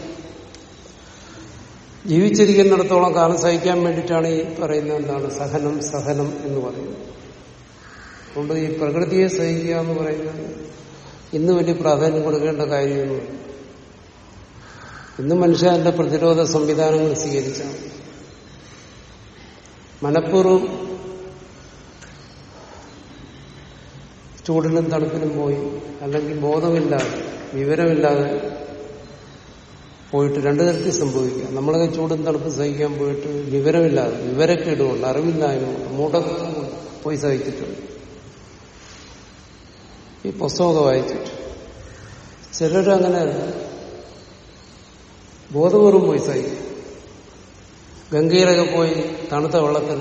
ജീവിച്ചിരിക്കുന്നിടത്തോളം കാലം സഹിക്കാൻ വേണ്ടിയിട്ടാണ് ഈ പറയുന്നത് എന്താണ് സഹനം സഹനം എന്ന് പറയുന്നത്. അതുകൊണ്ട് ഈ പ്രകൃതിയെ സഹിക്കുക എന്ന് പറയുന്നത് ഇന്ന് വലിയ പ്രാധാന്യം കൊടുക്കേണ്ട കാര്യമൊന്നും ഇന്ന് മനുഷ്യ എന്റെ പ്രതിരോധ സംവിധാനങ്ങൾ സ്വീകരിച്ചാണ് മനഃപൂർവം ചൂടിനും തണുപ്പിനും പോയി അല്ലെങ്കിൽ ബോധമില്ലാതെ വിവരമില്ലാതെ പോയിട്ട് രണ്ടു തരത്തിൽ സംഭവിക്കുക നമ്മളൊക്കെ ചൂടും തണുപ്പും സഹിക്കാൻ പോയിട്ട് വിവരമില്ലാതെ വിവരക്കേടുകൊണ്ട് അറിവില്ലായ്മ മൂടൊക്കെ പോയി സഹിച്ചിട്ടുണ്ട്. ഈ പുസ്തകമൊക്കെ വായിച്ചിട്ട് ചിലരങ്ങനെ ബോധപൂർവം പോയി സഹിക്കും. ഗംഗയിലൊക്കെ പോയി തണുത്ത വെള്ളത്തിൽ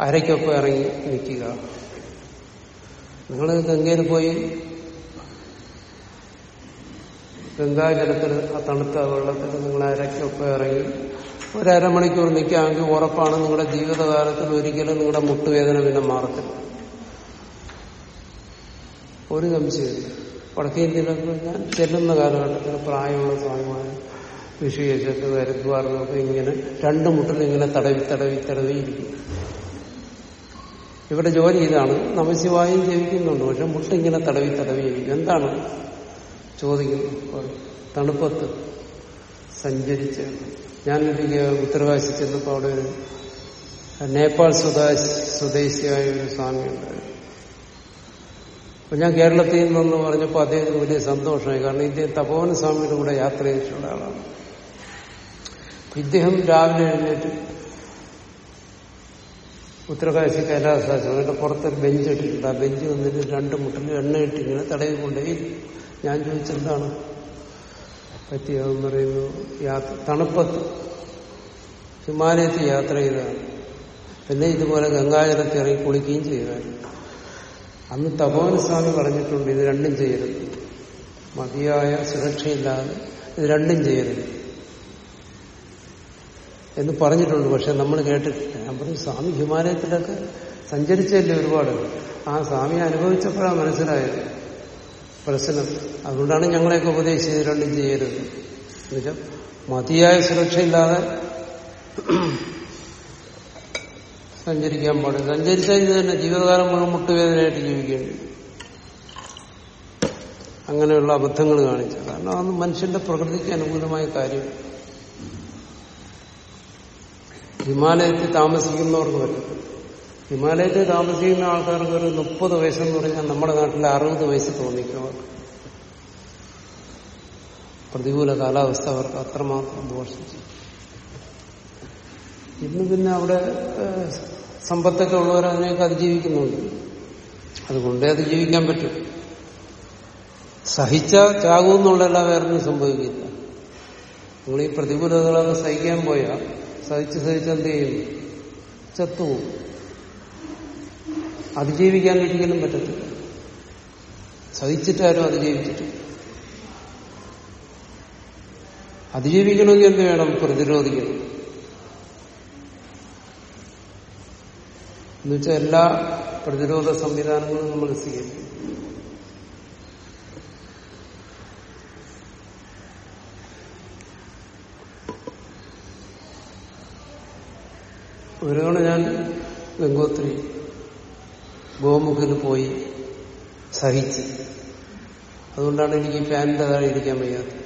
അരയ്ക്കൊപ്പം ഇറങ്ങി നിൽക്കുക. നിങ്ങൾ ഗംഗയിൽ പോയി ഗംഗാജലത്തിൽ ആ തണുത്ത വെള്ളത്തിൽ നിങ്ങൾ അരക്കൊപ്പം ഇറങ്ങി ഒരു അരമണിക്കൂർ നിൽക്കാമെങ്കിൽ ഉറപ്പാണ് നിങ്ങളുടെ ജീവിതകാലത്തിൽ ഒരിക്കലും നിങ്ങളുടെ മുട്ടുവേദന പിന്നെ മാറത്തില്ല. ഒരു സംശയമില്ല വടക്കേ ഇന്ത്യയിലൊക്കെ ഞാൻ ചെല്ലുന്ന കാലഘട്ടത്തിൽ പ്രായമുള്ള സ്വാമിമാർ ഋഷികേശത്ത് ഹരിദ്വാറിലൊക്കെ ഇങ്ങനെ രണ്ട് മുട്ടിൽ ഇങ്ങനെ തടവി തടവി തടവി ഇരിക്കും. ഇവിടെ ജോലി ഇതാണ്. നമശിവായും ജീവിക്കുന്നുണ്ട് പക്ഷെ മുട്ടിങ്ങനെ തടവി തടവി ജീവിക്കും എന്താണ്? ചോദിക്കുന്നു തണുപ്പത്ത് സഞ്ചരിച്ച് ഞാൻ എനിക്ക് ഉത്തരകാശി ചെന്നപ്പോൾ അവിടെ ഒരു നേപ്പാൾ സ്വദേശ സ്വദേശിയായ ഒരു സ്വാമി അപ്പൊ ഞാൻ കേരളത്തിൽ നിന്നെന്ന് പറഞ്ഞപ്പോൾ അദ്ദേഹത്തിന് വലിയ സന്തോഷമായി. കാരണം ഇദ്ദേഹം തപോവന സ്വാമിയുടെ കൂടെ യാത്ര ചെയ്തിട്ടുള്ള ആളാണ്. ഇദ്ദേഹം രാവിലെ എഴുന്നേറ്റ് ഉത്തരകാശി കൈലാസാശ്രമം അതിന്റെ പുറത്തൊരു ബെഞ്ച് ഇട്ടിട്ടുണ്ട്. ആ ബെഞ്ച് വന്നിട്ട് രണ്ട് മുട്ടിൽ എണ്ണ ഇട്ടിങ്ങനെ തടവി കൊണ്ടേ ഞാൻ ചോദിച്ചെന്താണ്? പറ്റിയതെന്ന് പറയുന്നു യാത്ര തണുപ്പത്ത് ഹിമാലയത്തിൽ യാത്ര ചെയ്തതാണ്. പിന്നെ ഇതുപോലെ ഗംഗാജലത്തിൽ ഇറങ്ങി കുളിക്കുകയും ചെയ്തായിരുന്നു അന്ന് തപോവന സ്വാമി പറഞ്ഞിട്ടുണ്ട് ഇത് രണ്ടും ചെയ്യരുത്. മതിയായ സുരക്ഷയില്ലാതെ ഇത് രണ്ടും ചെയ്യരുത്. എന്ന് പറഞ്ഞിട്ടുണ്ട്. പക്ഷെ നമ്മൾ കേട്ടിട്ടില്ല. ഞാൻ പറഞ്ഞു സ്വാമി ഹിമാലയത്തിലൊക്കെ സഞ്ചരിച്ചല്ലേ ഒരുപാട്? ആ സ്വാമി അനുഭവിച്ചപ്പോഴാണ് മനസ്സിലായത് പ്രശ്നം. അതുകൊണ്ടാണ് ഞങ്ങളെയൊക്കെ ഉപദേശിച്ചത് രണ്ടും ചെയ്യരുത്. എന്നുവെച്ചാൽ മതിയായ സുരക്ഷയില്ലാതെ സഞ്ചരിക്കാൻ പാടില്ല. സഞ്ചരിച്ചാൽ ഇത് തന്നെ ജീവിതകാലം മുഴുവൻ മുട്ടുവേദനയായിട്ട് ജീവിക്കേണ്ടി അങ്ങനെയുള്ള അബദ്ധങ്ങൾ കാണിച്ചു കാരണം അത് മനുഷ്യന്റെ പ്രകൃതിക്ക് അനുകൂലമായ കാര്യം. ഹിമാലയത്തിൽ താമസിക്കുന്നവർക്ക് പറ്റും ഹിമാലയത്തിൽ താമസിക്കുന്ന ആൾക്കാർക്ക് ഒരു മുപ്പത് വയസ്സെന്ന് പറഞ്ഞാൽ നമ്മുടെ നാട്ടിൽ അറുപത് വയസ്സ് തോന്നിക്കും പ്രതികൂല കാലാവസ്ഥ അവർക്ക് അത്രമാത്രം ദോഷിച്ചു ഇന്ന് പിന്നെ അവിടെ സമ്പത്തൊക്കെ ഉള്ളവർ അതിനെയൊക്കെ അതിജീവിക്കുന്നുണ്ട്. അതുകൊണ്ടേ അത് ജീവിക്കാൻ പറ്റും. സഹിച്ച ചാകുമെന്നുള്ളതല്ല വേറൊന്നും സംഭവിക്കില്ല. നിങ്ങൾ ഈ പ്രതികൂലതകളൊക്കെ സഹിക്കാൻ പോയാൽ സഹിച്ച് സഹിച്ച് എന്ത് ചെയ്യും? ചത്തുപോകും. അതിജീവിക്കാൻ ഒരിക്കലും പറ്റത്തില്ല. സഹിച്ചിട്ടാരും അതിജീവിച്ചിട്ട് അതിജീവിക്കണമെങ്കിൽ എന്ത് വേണം? പ്രതിരോധിക്കണം. എന്നുവെച്ചാൽ എല്ലാ പ്രതിരോധ സംവിധാനങ്ങളും നമ്മൾ സ്വീകരിക്കും ഒരു ഞാൻ ഗംഗോത്രി ഗോമുഖിൽ പോയി സഹിച്ച്. അതുകൊണ്ടാണ് എനിക്ക് ഫാനിന്റെ താഴെ ഇരിക്കാൻ വയ്യാത്തത്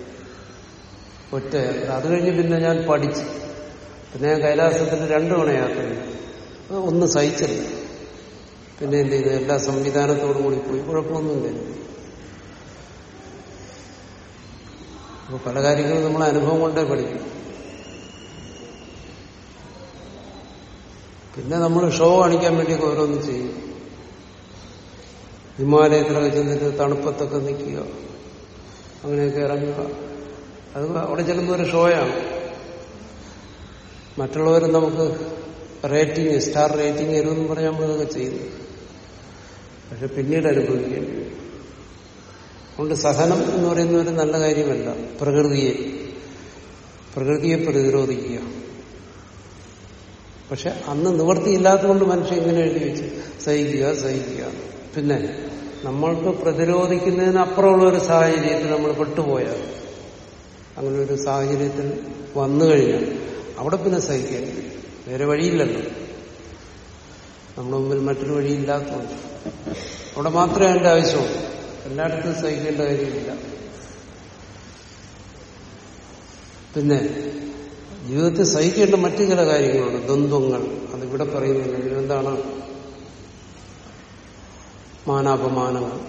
ഒറ്റ യാത്ര അത് കഴിഞ്ഞ് പിന്നെ ഞാൻ പഠിച്ചു. പിന്നെ ഞാൻ കൈലാസത്തിന് രണ്ടു തവണ യാത്ര ചെയ്തു. ഒന്ന് സഹിച്ചില്ല. പിന്നെ എന്ത് ചെയ്തു? എല്ലാ സംവിധാനത്തോടും കൂടി പോയി. കുഴപ്പമൊന്നുമില്ല. അപ്പൊ പല കാര്യങ്ങളും നമ്മൾ അനുഭവം കൊണ്ടേ പഠിക്കും. പിന്നെ നമ്മൾ ഷോ കാണിക്കാൻ വേണ്ടി ഓരോന്നും ചെയ്യും. ഹിമാലയത്തിലൊക്കെ ചെന്നിട്ട് തണുപ്പത്തൊക്കെ നിൽക്കുക. അങ്ങനെയൊക്കെ ഇറങ്ങുക. അത് അവിടെ ചെല്ലുമ്പോൾ ഒരു ഷോയാണ്. മറ്റുള്ളവർ നമുക്ക് റേറ്റിംഗ് സ്റ്റാർ റേറ്റിംഗ് തരുമെന്ന് പറഞ്ഞാൽ നമ്മളതൊക്കെ ചെയ്യുന്നു പക്ഷെ പിന്നീട് അനുഭവിക്കേണ്ടി അതുകൊണ്ട് സഹനം എന്ന് പറയുന്ന ഒരു നല്ല കാര്യമല്ല. പ്രകൃതിയെ. പ്രകൃതിയെ പ്രതിരോധിക്കുക. പക്ഷെ അന്ന് നിവൃത്തിയില്ലാത്തതുകൊണ്ട് മനുഷ്യൻ ഇങ്ങനെ എഴുതി വെച്ച് സഹിക്കുക സഹിക്കുക. പിന്നെ നമ്മൾക്ക് പ്രതിരോധിക്കുന്നതിനപ്പുറമുള്ള ഒരു സാഹചര്യത്തിൽ നമ്മൾ പെട്ടുപോയാൽ അങ്ങനെ ഒരു സാഹചര്യത്തിൽ വന്നു കഴിഞ്ഞാൽ അവിടെ പിന്നെ സഹിക്കാൻ വേറെ വഴിയില്ലല്ലോ. നമ്മുടെ മുമ്പിൽ മറ്റൊരു വഴിയില്ലാത്തതുകൊണ്ട്. അവിടെ മാത്രമേ അതിന്റെ ആവശ്യമുള്ളൂ. എല്ലായിടത്തും സഹിക്കേണ്ട കാര്യമില്ല. പിന്നെ ജീവിതത്തിൽ സഹിക്കേണ്ട മറ്റു ചില കാര്യങ്ങളുണ്ട് ദ്വന്ദ്വങ്ങൾ. അതിവിടെ പറയുന്നില്ലെങ്കിൽ എന്താണ് മാനാപമാനങ്ങൾ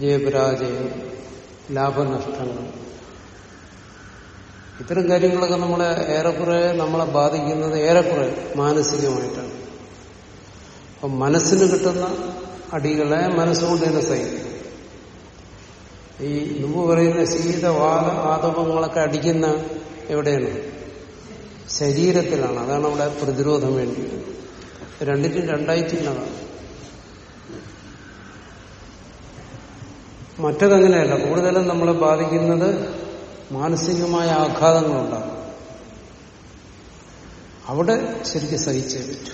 ജയപരാജയം ലാഭനഷ്ടങ്ങൾ. ഇത്തരം കാര്യങ്ങളൊക്കെ നമ്മളെ ഏറെക്കുറെ നമ്മളെ ബാധിക്കുന്നത് ഏറെക്കുറെ മാനസികമായിട്ടാണ്. അപ്പം മനസ്സിന് കിട്ടുന്ന അടികളെ മനസ്സുകൊണ്ട് തന്നെ സഹിക്കും. ഈ മുമ്പ് പറയുന്ന ശീതവാദ ആതപങ്ങളൊക്കെ അടിക്കുന്ന എവിടെയാണ്? ശരീരത്തിലാണ്. അതാണ് അവിടെ പ്രതിരോധം വേണ്ടി രണ്ടിനും രണ്ടായി ചിഹ്നതാണ് മറ്റതങ്ങനെയല്ല. കൂടുതലും നമ്മളെ ബാധിക്കുന്നത് മാനസികമായ ആഘാതങ്ങളുണ്ടാകും. അവിടെ ശരിക്കും സഹിച്ചേ പറ്റൂ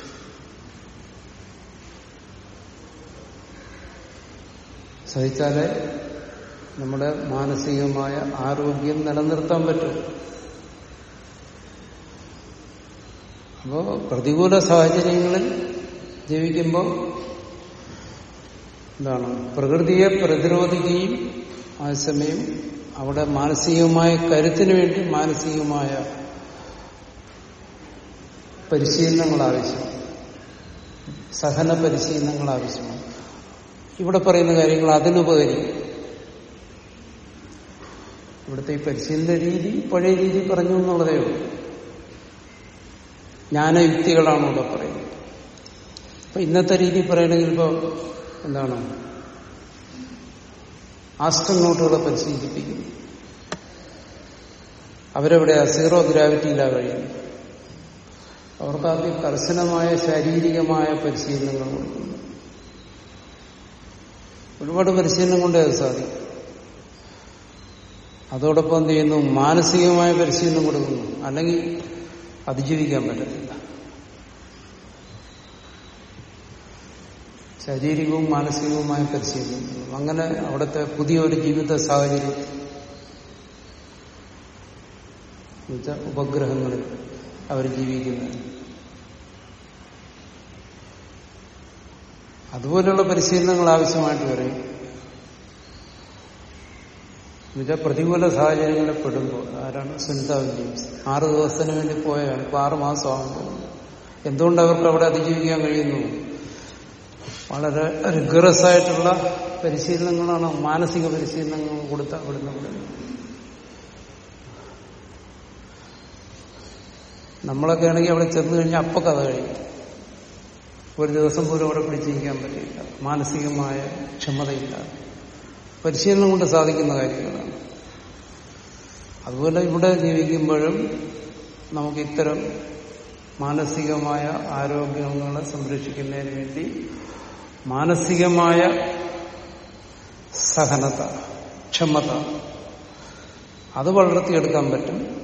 സഹിച്ചാലേ നമ്മുടെ മാനസികമായ ആരോഗ്യം നിലനിർത്താൻ പറ്റും. അപ്പോ പ്രതികൂല സാഹചര്യങ്ങളിൽ ജീവിക്കുമ്പോൾ എന്താണ്? പ്രകൃതിയെ പ്രതിരോധിക്കുകയും സമയം അവിടെ മാനസികമായ കരുത്തിന് വേണ്ടി മാനസികമായ പരിശീലനങ്ങൾ ആവശ്യം. സഹന പരിശീലനങ്ങൾ ആവശ്യമാണ് ഇവിടെ പറയുന്ന കാര്യങ്ങൾ അതിനുപകരി ഇവിടുത്തെ ഈ പരിശീലന രീതി പഴയ രീതി പറഞ്ഞു എന്നുള്ളതേ ഉള്ളൂ. ജ്ഞാനയുക്തികളാണ് ഇവിടെ പറയുന്നത് അപ്പൊ ഇന്നത്തെ രീതി പറയണമെങ്കിൽ ഇപ്പോ എന്താണ്? ആസ്ട്രനോട്ടുകളെ പരിശീലിപ്പിക്കുന്നു അവരെവിടെ സീറോ ഗ്രാവിറ്റിയിലാ കഴിയുന്നത് അവർക്ക് ആദ്യം കർശനമായ ശാരീരികമായ പരിശീലനങ്ങൾ കൊടുക്കുന്നു ഒരുപാട് പരിശീലനം കൊണ്ടേ അത് സാധിക്കും. അതോടൊപ്പം എന്ത് ചെയ്യുന്നു? മാനസികമായ പരിശീലനം കൊടുക്കുന്നു. അല്ലെങ്കിൽ അതിജീവിക്കാൻ പറ്റത്തില്ല. ശാരീരികവും മാനസികവുമായ പരിശീലനം. അങ്ങനെ അവിടുത്തെ പുതിയൊരു ജീവിത സാഹചര്യം. ഉപഗ്രഹങ്ങളിൽ അവർ ജീവിക്കുന്നത് അതുപോലെയുള്ള പരിശീലനങ്ങൾ ആവശ്യമായിട്ട് വരും. എന്നുവെച്ചാൽ പ്രതികൂല സാഹചര്യങ്ങളിൽ പെടുമ്പോൾ ആരാണ്? സുനിത വില്യംസ് ആറ് ദിവസത്തിന് വേണ്ടി പോയാണ് ഇപ്പൊ ആറ് മാസമാകുമ്പോൾ എന്തുകൊണ്ട് അവർക്ക് അവിടെ അതിജീവിക്കാൻ കഴിയുന്നു? വളരെ റിഗറസ് ആയിട്ടുള്ള പരിശീലനങ്ങളാണ് മാനസിക പരിശീലനങ്ങൾ കൊടുത്ത അവിടുന്ന് നമ്മളൊക്കെ ആണെങ്കിൽ അവിടെ ചെന്ന് കഴിഞ്ഞാൽ അപ്പൊ കഥ കഴിയും. ഒരു ദിവസം പോലും അവിടെ പിടിച്ചിരിക്കാൻ പറ്റില്ല മാനസികമായ ക്ഷമതയില്ല. പരിശീലനം കൊണ്ട് സാധിക്കുന്ന കാര്യങ്ങളാണ്. അതുപോലെ ഇവിടെ ജീവിക്കുമ്പോഴും നമുക്ക് ഇത്തരം മാനസികമായ ആരോഗ്യങ്ങളെ സംരക്ഷിക്കുന്നതിന് വേണ്ടി മാനസികമായ സഹനത ക്ഷമത അത് വളർത്തിയെടുക്കാൻ പറ്റും.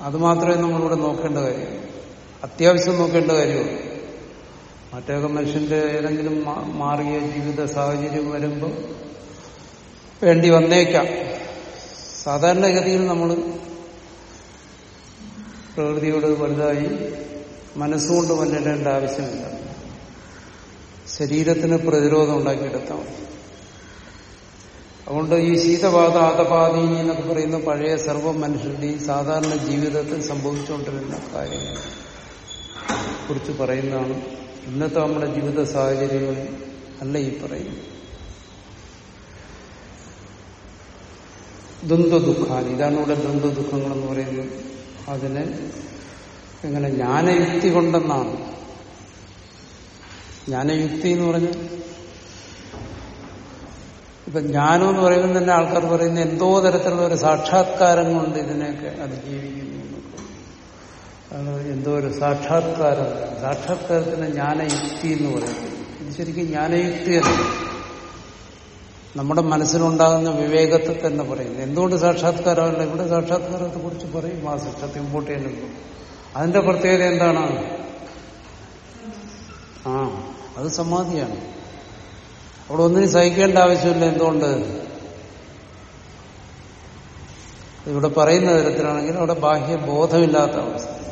അത് മാത്രമേ നമ്മളിവിടെ നോക്കേണ്ട കാര്യം അത്യാവശ്യം നോക്കേണ്ട കാര്യമുള്ളൂ. മറ്റേക മനുഷ്യന്റെ ഏതെങ്കിലും മാറിയ ജീവിത സാഹചര്യം വരുമ്പോൾ വേണ്ടി വന്നേക്കാം. സാധാരണഗതിയിൽ നമ്മൾ പ്രകൃതിയോട് വലുതായി മനസ്സുകൊണ്ട് വന്നിടേണ്ട ആവശ്യമില്ല. ശരീരത്തിന് പ്രതിരോധം ഉണ്ടാക്കിയെടുത്താൽ മതി. അതുകൊണ്ട് ഈ ശീതപാത ആതപാതി എന്നൊക്കെ പറയുന്ന പഴയ സർവ ഈ സാധാരണ ജീവിതത്തിൽ സംഭവിച്ചുകൊണ്ടിരുന്ന കാര്യങ്ങൾ കുറിച്ച് പറയുന്നതാണ് ഇന്നത്തെ നമ്മുടെ ജീവിത സാഹചര്യങ്ങൾ അല്ല ഈ പറയും ദ്വന്ദ്വ ദുഃഖാൻ ഇതാണ് ഇവിടെ ദ്വന്ദ്വ ദുഃഖങ്ങൾ എന്ന് പറയുന്നത്. അതിന് എങ്ങനെ ജ്ഞാനയുക്തി കൊണ്ടെന്നാണ് ജ്ഞാനയുക്തി എന്ന് പറഞ്ഞ ഇപ്പൊ ജ്ഞാനം എന്ന് പറയുമ്പോൾ തന്നെ ആൾക്കാർ പറയുന്ന എന്തോ തരത്തിലുള്ള ഒരു സാക്ഷാത്കാരം കൊണ്ട് ഇതിനെയൊക്കെ അതിജീവിക്കുന്നു എന്നൊക്കെ. അത് എന്തോ ഒരു സാക്ഷാത്കാരം. സാക്ഷാത്കാരത്തിന് ജ്ഞാനയുക്തി എന്ന് പറയുന്നത്. ഇത് ശരിക്കും ജ്ഞാനയുക്തിയല്ല നമ്മുടെ മനസ്സിലുണ്ടാകുന്ന വിവേകത്തെ തന്നെ പറയുന്നത്. എന്തുകൊണ്ട് സാക്ഷാത്കാരമല്ല? ഇവിടെ സാക്ഷാത്കാരത്തെ കുറിച്ച് പറയും. ആ സത്യം പോട്ടേനുള്ളൂ അതിന്റെ പ്രത്യേകത എന്താണ്? ആ അത് സമാധിയാണ്. അവിടെ ഒന്നിനും സഹിക്കേണ്ട ആവശ്യമില്ല. എന്തുകൊണ്ട്? ഇവിടെ പറയുന്ന തരത്തിലാണെങ്കിൽ അവിടെ ബാഹ്യ ബോധമില്ലാത്ത അവസ്ഥ.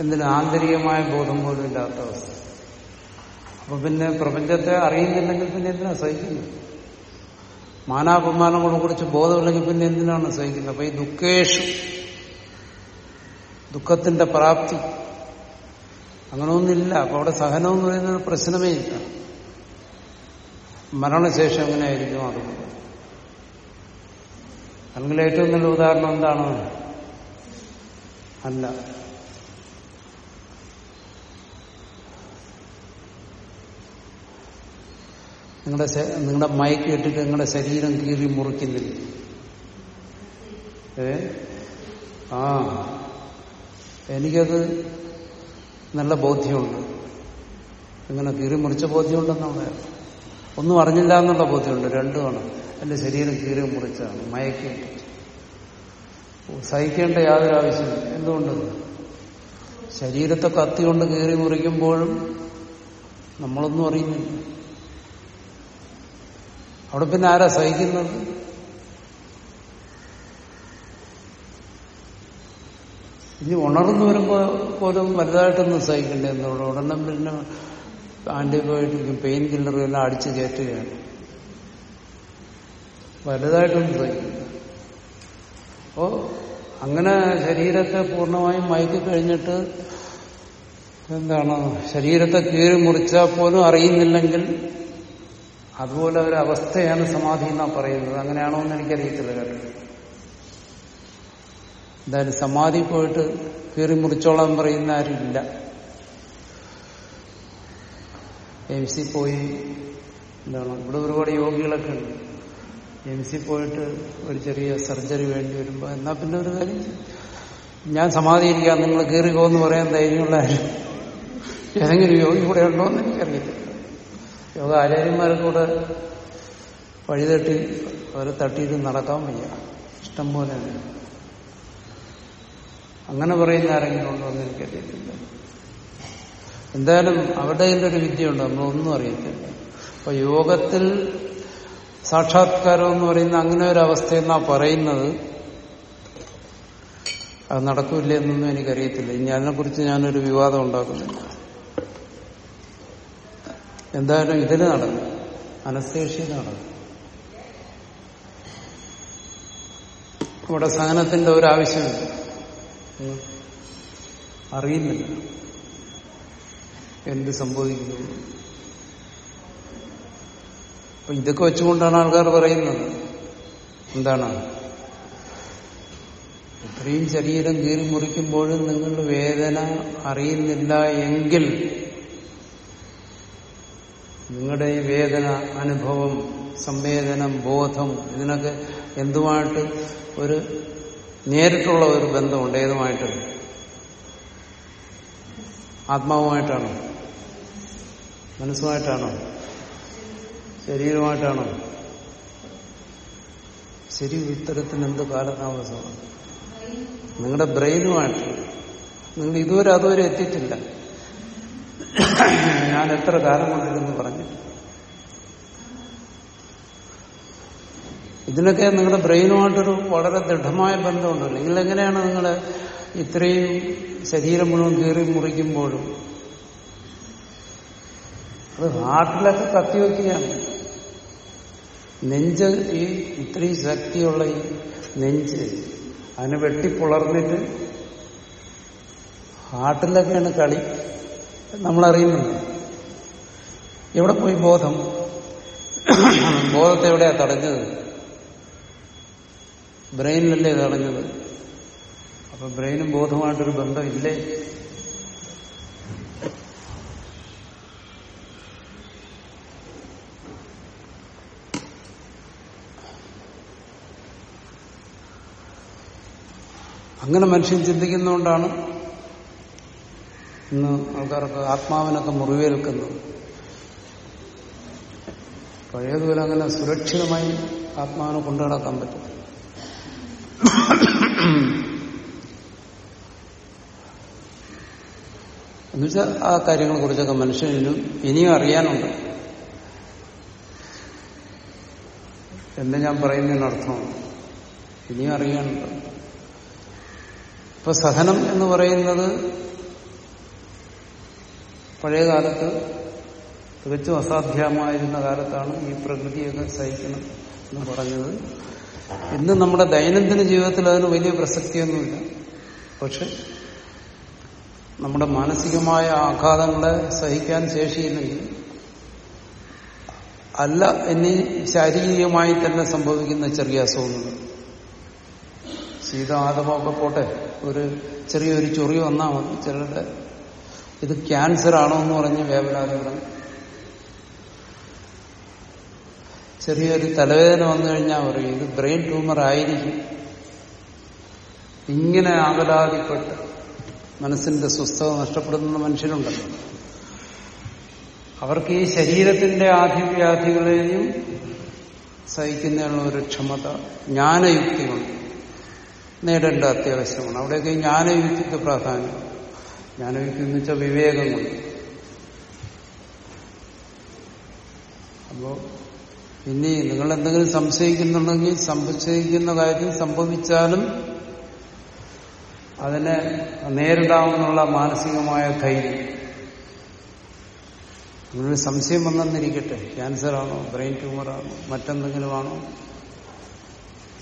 എന്തിന് ആന്തരികമായ ബോധം പോലും ഇല്ലാത്ത അവസ്ഥ. അപ്പൊ പിന്നെ പ്രപഞ്ചത്തെ അറിയുന്നില്ലെങ്കിൽ പിന്നെ എന്തിനാ സഹിക്കുന്നത്? മാനാപമാനങ്ങളെ കുറിച്ച് ബോധമില്ലെങ്കിൽ പിന്നെ എന്തിനാണ് സഹിക്കുന്നത്? അപ്പൊ ഈ ദുഃഖേഷ് ദുഃഖത്തിന്റെ പ്രാപ്തി അങ്ങനെയൊന്നുമില്ല അപ്പൊ അവിടെ സഹനം എന്ന് പറയുന്നത് പ്രശ്നമേ ഇല്ല. മരണശേഷം എങ്ങനെയായിരിക്കും അത്? അല്ലെങ്കിൽ ഏറ്റവും നല്ല ഉദാഹരണം എന്താണ്? അല്ല. നിങ്ങളുടെ നിങ്ങളുടെ മയക്ക് ഇട്ടിട്ട് നിങ്ങളുടെ ശരീരം കീറി മുറിക്കുന്നില്ല. ഏ? ആ. എനിക്കത് നല്ല ബോധ്യമുണ്ട്. ഇങ്ങനെ കീറി മുറിച്ച ബോധ്യമുണ്ടെന്നാണ്. ഒന്നും അറിഞ്ഞില്ല എന്നുള്ള ബോധ്യമുണ്ട്. രണ്ടുമാണ്. എന്റെ ശരീരം കീറി മുറിച്ചാണ് മയക്ക് സഹിക്കേണ്ട യാതൊരു ആവശ്യമില്ല. എന്തുകൊണ്ട്? ശരീരത്തെ കത്തി കൊണ്ട് കീറി മുറിക്കുമ്പോഴും നമ്മളൊന്നും അറിയുന്നില്ല. അവിടെ പിന്നെ ആരാ സഹിക്കുന്നത്? ഇനി ഉണർന്നു വരുമ്പോ പോലും വലുതായിട്ടൊന്നും സഹിക്കണ്ടേ എന്നുള്ളൂ ഉടനെ പിന്നെ ആന്റിബയോട്ടിക്കും പെയിൻ കില്ലറും അടിച്ചു കയറ്റുകയാണ്. വലുതായിട്ടൊന്നും സഹിക്കില്ല അപ്പോ അങ്ങനെ ശരീരത്തെ പൂർണമായും മയക്കി കഴിഞ്ഞിട്ട് എന്താണ്? ശരീരത്തെ കീറി മുറിച്ചാൽ പോലും അറിയുന്നില്ലെങ്കിൽ അതുപോലെ ഒരു അവസ്ഥയാണ് സമാധി എന്നാ പറയുന്നത്. അങ്ങനെയാണോ എന്ന് എനിക്കറിയത്തില്ല കേട്ടോ. എന്തായാലും സമാധി പോയിട്ട് കീറി മുറിച്ചോളാൻ പറയുന്ന ആരുമില്ല എം സി പോയി എന്താണ് ഇവിടെ ഒരുപാട് യോഗികളൊക്കെ ഉണ്ട്. എം സി പോയിട്ട് ഒരു ചെറിയ സർജറി വേണ്ടി വരുമ്പോൾ എന്നാ പിന്നെ ഒരു കാര്യം? ഞാൻ സമാധിയിരിക്കാം നിങ്ങൾ കീറി പോകുന്നു പറയാൻ ധൈര്യമുള്ള ആരും. ഏതെങ്കിലും യോഗി കൂടെ ഉണ്ടോ എന്ന് എനിക്കറിയത്തില്ല. യോഗ ആചാര്യന്മാരെ കൂടെ വഴിതട്ടി അവരെ തട്ടിയിട്ട് നടക്കാൻ വയ്യ. ഇഷ്ടം പോലെ. അങ്ങനെ പറയുന്ന ആരെങ്കിലും ഉണ്ടോ എന്ന് എനിക്കറിയത്തില്ല എന്തായാലും അവരുടെ കയ്യിൽ ഒരു വിദ്യയുണ്ട് നമ്മളൊന്നും അറിയത്തില്ല. അപ്പൊ യോഗത്തിൽ സാക്ഷാത്കാരം എന്ന് പറയുന്ന അങ്ങനെ ഒരു അവസ്ഥയെന്നാ പറയുന്നത്. അത് നടക്കില്ല എന്നൊന്നും എനിക്കറിയത്തില്ല. ഇനി അതിനെക്കുറിച്ച് ഞാനൊരു വിവാദം ഉണ്ടാക്കുന്നില്ല. എന്തായാലും ഇതിന് നടന്നു. അനസ്തേഷ്യ നടന്നു. ഇവിടെ സഹനത്തിന്റെ ഒരാവശ്യമില്ല അറിയില്ല എന്ത് സംഭവിക്കുന്നു. അപ്പൊ ഇതൊക്കെ വെച്ചുകൊണ്ടാണ് ആൾക്കാർ പറയുന്നത്. എന്താണ്? ഇത്രയും ശരീരം കീറി മുറിക്കുമ്പോഴും നിങ്ങൾ വേദന അറിയുന്നില്ല എങ്കിൽ നിങ്ങളുടെ ഈ വേദന അനുഭവം സംവേദനം ബോധം ഇതിനൊക്കെ എന്തുമായിട്ട് ഒരു നേരിട്ടുള്ള ഒരു ബന്ധമുണ്ട്? ഏതുമായിട്ട് ആത്മാവുമായിട്ടാണോ? മനസ്സുമായിട്ടാണോ? ശരീരമായിട്ടാണോ ശരി ഇത്തരത്തിന് എന്ത് കാലതാമസമാണ്? നിങ്ങളുടെ ബ്രെയിനുമായിട്ട്. നിങ്ങൾ ഇതുവരെ അതുവരെ എത്തിയിട്ടില്ല. ഞാൻ എത്ര കാലം കൊണ്ടിരുന്നു പറഞ്ഞിട്ട് ഇതിനൊക്കെ നിങ്ങളുടെ ബ്രെയിനുമായിട്ടൊരു വളരെ ദൃഢമായ ബന്ധമുണ്ട്. നിങ്ങൾ എങ്ങനെയാണ് നിങ്ങൾ ഇത്രയും ശരീരം മുഴുവൻ കീറി മുറിക്കുമ്പോഴും? അത് ഹാർട്ടിലൊക്കെ കത്തിവെക്കുകയാണ് നെഞ്ച് ഈ ഇത്രയും ശക്തിയുള്ള ഈ നെഞ്ച് അതിനെ വെട്ടിപ്പുളർന്നിട്ട് ഹാർട്ടിലൊക്കെയാണ് കളി. നമ്മളറിയുന്നുണ്ട്? എവിടെ പോയി ബോധം? ബോധത്തെ എവിടെയാ തടഞ്ഞത്? ബ്രെയിനിലല്ലേ തടഞ്ഞത്? അപ്പൊ ബ്രെയിനും ബോധമായിട്ടൊരു ബന്ധമില്ലേ? അങ്ങനെ മനുഷ്യൻ ചിന്തിക്കുന്നതുകൊണ്ടാണ് ഇന്ന് ആൾക്കാർക്ക് ആത്മാവിനൊക്കെ മുറിവേൽക്കുന്നു പഴയതുപോലെ അങ്ങനെ സുരക്ഷിതമായി ആത്മാവിനെ കൊണ്ടു നടക്കാൻ പറ്റും എന്നുവെച്ചാൽ ആ കാര്യങ്ങളെ കുറിച്ചൊക്കെ മനുഷ്യനും ഇനിയും അറിയാനുണ്ട്. എന്ന് ഞാൻ പറയുന്നതിനർത്ഥം ഇനിയും അറിയാനുണ്ട്. ഇപ്പൊ സഹനം എന്ന് പറയുന്നത് പഴയ കാലത്ത് തികച്ചും അസാധ്യമായിരുന്ന കാലത്താണ് ഈ പ്രകൃതിയൊക്കെ സഹിക്കണം എന്ന് പറഞ്ഞത്. ഇന്ന് നമ്മുടെ ദൈനംദിന ജീവിതത്തിൽ അതിന് വലിയ പ്രസക്തിയൊന്നുമില്ല. പക്ഷെ നമ്മുടെ മാനസികമായ ആഘാതങ്ങളെ സഹിക്കാൻ ശേഷിയില്ലെങ്കിൽ അല്ല ഇനി ശാരീരികമായി തന്നെ സംഭവിക്കുന്ന ചെറിയ അസുഖങ്ങൾ. സീത ആദമൊക്കെ പോട്ടെ ഒരു ചെറിയൊരു ചൊറി വന്നാൽ മതി. ചിലരുടെ ഇത് ക്യാൻസർ ആണോ എന്ന് പറഞ്ഞ് വേവലാതികളും ചെറിയൊരു തലവേദന വന്നു കഴിഞ്ഞാൽ പറയും ഇത് ബ്രെയിൻ ട്യൂമർ ആയിരിക്കും. ഇങ്ങനെ ആകലാതിപ്പെട്ട് മനസ്സിന്റെ സ്വസ്ഥത നഷ്ടപ്പെടുന്ന മനുഷ്യരുണ്ടല്ലോ. അവർക്ക് ഈ ശരീരത്തിന്റെ ആധിവ്യാധികളെയും സഹിക്കുന്നതിനുള്ള ഒരു ക്ഷമത ജ്ഞാനയുക്തിയുണ്ട്. നേടേണ്ട അത്യാവശ്യമാണ്. അവിടെയൊക്കെ ജ്ഞാനയുക്തിക്ക് പ്രാധാന്യം. ജ്ഞാനയുക്തി എന്ന് വെച്ചാൽ വിവേകം അപ്പോ ഇനി നിങ്ങൾ എന്തെങ്കിലും സംശയിക്കുന്നുണ്ടെങ്കിൽ സംശയിക്കുന്ന കാര്യം സംഭവിച്ചാലും അതിനെ നേരിടാമെന്നുള്ള മാനസികമായ ധൈര്യം. നിങ്ങളൊരു സംശയം വന്നെന്നിരിക്കട്ടെ. ക്യാൻസർ ആണോ ബ്രെയിൻ ട്യൂമറാണോ? മറ്റെന്തെങ്കിലും ആണോ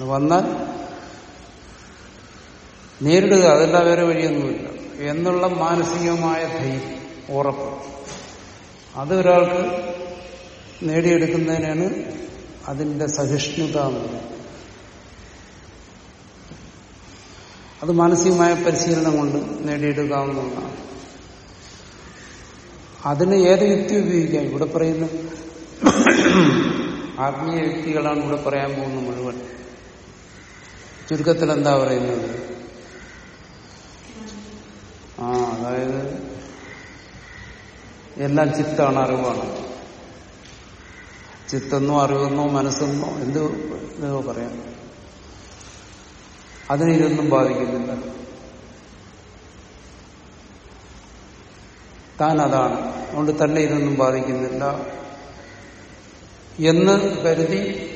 വന്നാൽ നേരിടുക. അതല്ല വേറെ വഴിയൊന്നുമില്ല. എന്നുള്ള മാനസികമായ ധൈര്യം ഉറപ്പ്. അത് ഒരാൾക്ക് നേടിയെടുക്കുന്നതിനാണ് അതിന്റെ സഹിഷ്ണുത അത് മാനസികമായ പരിശീലനം കൊണ്ട് നേടിയെടുക്കാവുന്നതാണ് അതിന് ഏത് യുക്തി ഉപയോഗിക്കാം? ഇവിടെ പറയുന്ന ആത്മീയ യുക്തികളാണ് ഇവിടെ പറയാൻ പോകുന്ന മുഴുവൻ. ചുരുക്കത്തിൽ എന്താ പറയുന്നത്? ആ അതായത് എല്ലാം ചിത്താണ് അറിവാണ്. ചിത്തെന്നോ അറിവെന്നോ മനസ്സെന്നോ എന്ത് പറയാം. അതിനെ ഇതൊന്നും ബാധിക്കുന്നില്ല. താൻ അതാണ്. അതുകൊണ്ട് തന്നെ ഇതൊന്നും ബാധിക്കുന്നില്ല എന്ന് കരുതി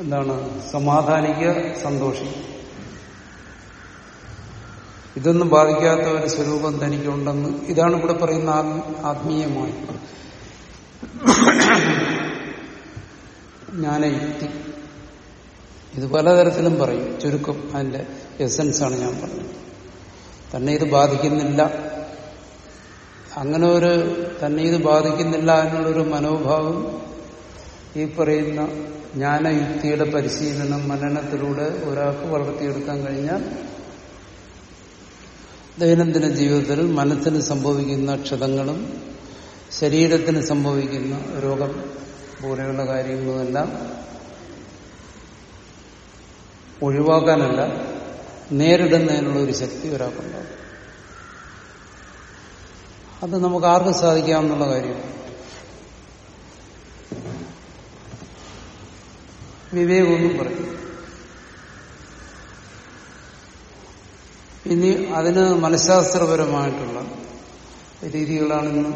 എന്താണ്? സമാധാനിക്കുക സന്തോഷിക്കുക. ഇതൊന്നും ബാധിക്കാത്ത ഒരു സ്വരൂപം തനിക്കുണ്ടെന്ന് ഇതാണ് ഇവിടെ പറയുന്ന ആത്മീയമായി. ജ്ഞാനയുക്തി. ഇത് പലതരത്തിലും പറയും. ചുരുക്കം അതിന്റെ ആണ് ഞാൻ പറഞ്ഞത്. തന്നെ ഇത് ബാധിക്കുന്നില്ല. അങ്ങനെ ഒരു തന്നെ ഇത് ബാധിക്കുന്നില്ല എന്നുള്ളൊരു മനോഭാവം ഈ പറയുന്ന ജ്ഞാനയുക്തിയുടെ പരിശീലനം മനനത്തിലൂടെ ഒരാൾക്ക് വളർത്തിയെടുക്കാൻ കഴിഞ്ഞാൽ ദൈനംദിന ജീവിതത്തിൽ മനസ്സിന് സംഭവിക്കുന്ന ക്ഷതങ്ങളും ശരീരത്തിന് സംഭവിക്കുന്ന രോഗം പോലെയുള്ള കാര്യങ്ങളുമെല്ലാം ഒഴിവാക്കാനല്ല നേരിടുന്നതിനുള്ള ഒരു ശക്തി ഒരാൾക്കുണ്ടാകും അത് നമുക്ക് ആർക്കും സാധിക്കാമെന്നുള്ള കാര്യം. വിവേകമൊന്നും പറയും ഇനി അതിന് മനഃശാസ്ത്രപരമായിട്ടുള്ള രീതികളാണെന്ന്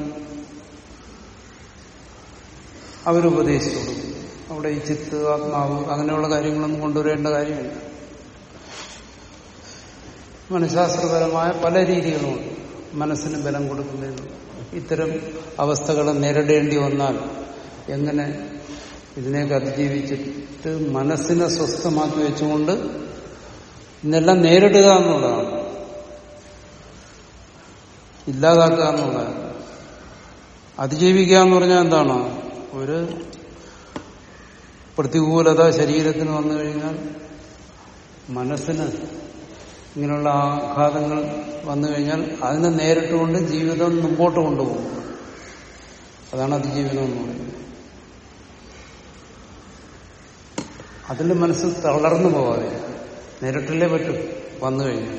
അവരുപദേശിച്ചു കൊടുക്കും അവിടെ ഈ ചിത്ത് ആത്മാവ് അങ്ങനെയുള്ള കാര്യങ്ങളൊന്നും കൊണ്ടുവരേണ്ട കാര്യമില്ല. മനഃശാസ്ത്രപരമായ പല രീതികളുമുണ്ട് മനസ്സിന് ബലം കൊടുക്കുന്നതിന് ഇത്തരം അവസ്ഥകളെ നേരിടേണ്ടി വന്നാൽ എങ്ങനെ ഇതിനെയൊക്കെ അതിജീവിച്ചിട്ട് മനസ്സിനെ സ്വസ്ഥമാക്കി വെച്ചുകൊണ്ട് ഇന്നെല്ലാം നേരിടുക എന്നുള്ളതാണ്. ഇല്ലാതാക്കുക എന്നുള്ളതാണ്. അതിജീവിക്കുക എന്ന് പറഞ്ഞാൽ എന്താണ്? ഒരു പ്രതികൂലത ശരീരത്തിന് വന്നു കഴിഞ്ഞാൽ മനസ്സിന് ഇങ്ങനെയുള്ള ആഘാതങ്ങൾ വന്നു കഴിഞ്ഞാൽ അതിനെ നേരിട്ടുകൊണ്ട് ജീവിതം മുമ്പോട്ട് കൊണ്ടുപോകും. അതാണ് അതിജീവനം എന്ന് പറയുന്നത്. അതിൽ മനസ്സ് തളർന്നു പോവാതെ നേരിട്ടല്ലേ പറ്റും വന്നു കഴിഞ്ഞു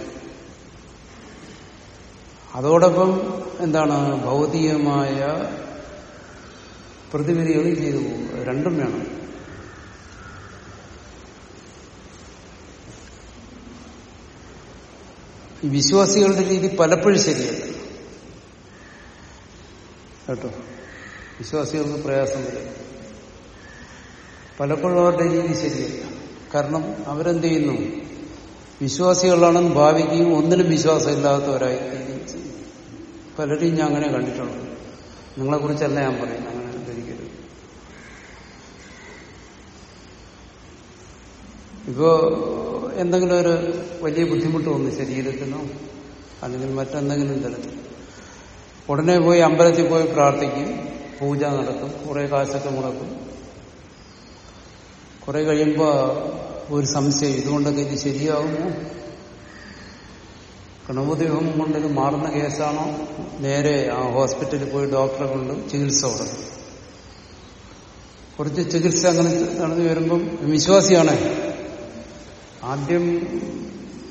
അതോടൊപ്പം എന്താണ് ഭൗതികമായ പ്രതിവിധികളും ചെയ്തു പോകും. രണ്ടും വേണം. ഈ വിശ്വാസികളുടെ രീതി പലപ്പോഴും ശരിയല്ല. കേട്ടോ? വിശ്വാസികൾക്ക് പ്രയാസം വരും. പലപ്പോഴും അവരുടെ രീതി ശരിയല്ല. കാരണം അവരെന്ത് ചെയ്യുന്നു? വിശ്വാസികളാണെന്ന് ഭാവിക്കുകയും ഒന്നിനും വിശ്വാസമില്ലാത്തവരായി പലരെയും ഞാൻ അങ്ങനെ കണ്ടിട്ടുള്ളൂ. നിങ്ങളെ കുറിച്ചല്ല ഞാൻ പറയുന്നത് അങ്ങനെ ധരിക്കരുത് ഇപ്പോ എന്തെങ്കിലും ഒരു വലിയ ബുദ്ധിമുട്ട് വന്നു ശരീരത്തിനോ അല്ലെങ്കിൽ മറ്റെന്തെങ്കിലും തരത്തിൽ. ഉടനെ പോയി അമ്പലത്തിൽ പോയി പ്രാർത്ഥിക്കും പൂജ നടക്കും കുറെ കാശൊക്കെ മുടക്കും. കുറെ കഴിയുമ്പോ ഒരു സംശയം ഇതുകൊണ്ടൊക്കെ ഇത് ശരിയാകുമോ ഗണപതിയോഗം കൊണ്ട് ഇത് മാറുന്ന കേസാണോ? നേരെ ആ ഹോസ്പിറ്റലിൽ പോയി ഡോക്ടറെ കൊണ്ട് ചികിത്സ തുടങ്ങും. കുറച്ച് ചികിത്സ അങ്ങനെ നടന്നു വരുമ്പം വിശ്വാസിയാണ്. ആദ്യം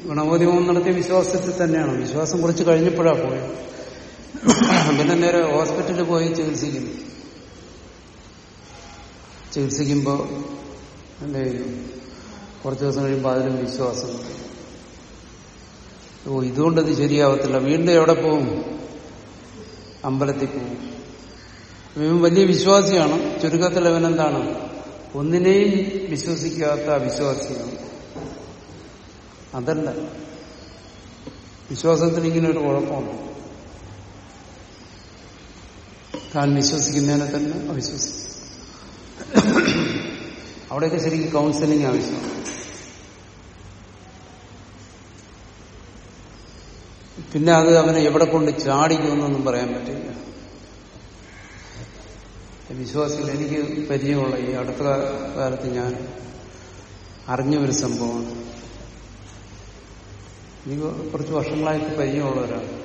ഗുണബോധ്യമം നടത്തിയ വിശ്വാസത്തിൽ തന്നെയാണ്. വിശ്വാസം കുറച്ച് കഴിഞ്ഞപ്പോഴാ പോയത് പിന്നെ നേരെ ഹോസ്പിറ്റലിൽ പോയി ചികിത്സിക്കുന്നു. ചികിത്സിക്കുമ്പോ എന്ത് കുറച്ച് ദിവസം കഴിയുമ്പോൾ അതിലും വിശ്വാസം. ഓ ഇതുകൊണ്ടത് ശരിയാവത്തില്ല. വീണ്ടും എവിടെ പോവും? അമ്പലത്തിൽ പോവും. ഇവൻ വലിയ വിശ്വാസിയാണ്. ചുരുക്കത്തിൽ അവനെന്താണ് ഒന്നിനെയും വിശ്വസിക്കാത്ത അവിശ്വാസിയാണ് അതല്ല. വിശ്വാസത്തിന് ഇങ്ങനെ ഒരു കുഴപ്പമുണ്ട്. താൻ വിശ്വസിക്കുന്നതിനെ തന്നെ അവിശ്വസിക്കും. അവിടെയൊക്കെ ശരിക്കും കൗൺസിലിംഗ് ആവശ്യമാണ് പിന്നെ അത് അവനെ എവിടെ കൊണ്ട് ചാടിക്കുമെന്നൊന്നും പറയാൻ പറ്റില്ല. വിശ്വാസികൾ എനിക്ക് പരിചയമുള്ള ഈ അടുത്ത കാലത്ത് ഞാൻ അറിഞ്ഞ ഒരു സംഭവമാണ് എനിക്ക് കുറച്ച് വർഷങ്ങളായിട്ട് പരിചയമുള്ളവരാണ്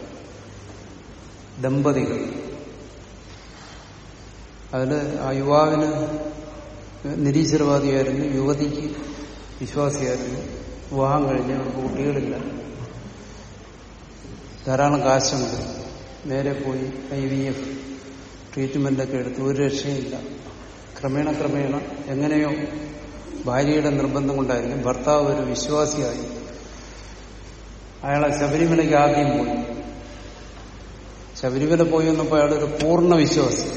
ദമ്പതികൾ. അതിൽ ആ യുവാവിന് നിരീശ്വരവാദിയായിരുന്നു യുവതിക്ക് വിശ്വാസിയായിരുന്നു. വിവാഹം കഴിഞ്ഞ് അവർക്ക് കുട്ടികളില്ല. ധാരാളം കാശുണ്ട്. നേരെ പോയി ഐ വി എഫ് ട്രീറ്റ്മെന്റൊക്കെ എടുത്തു ഒരു രക്ഷയില്ല. ക്രമേണ ക്രമേണ എങ്ങനെയോ ഭാര്യയുടെ നിർബന്ധം കൊണ്ടായിരിക്കും ഭർത്താവ് ഒരു വിശ്വാസിയായി അയാളെ ശബരിമലയ്ക്ക് ആദ്യം പോയി. ശബരിമല പോയി വന്നപ്പോൾ അയാളൊരു പൂർണ വിശ്വാസം.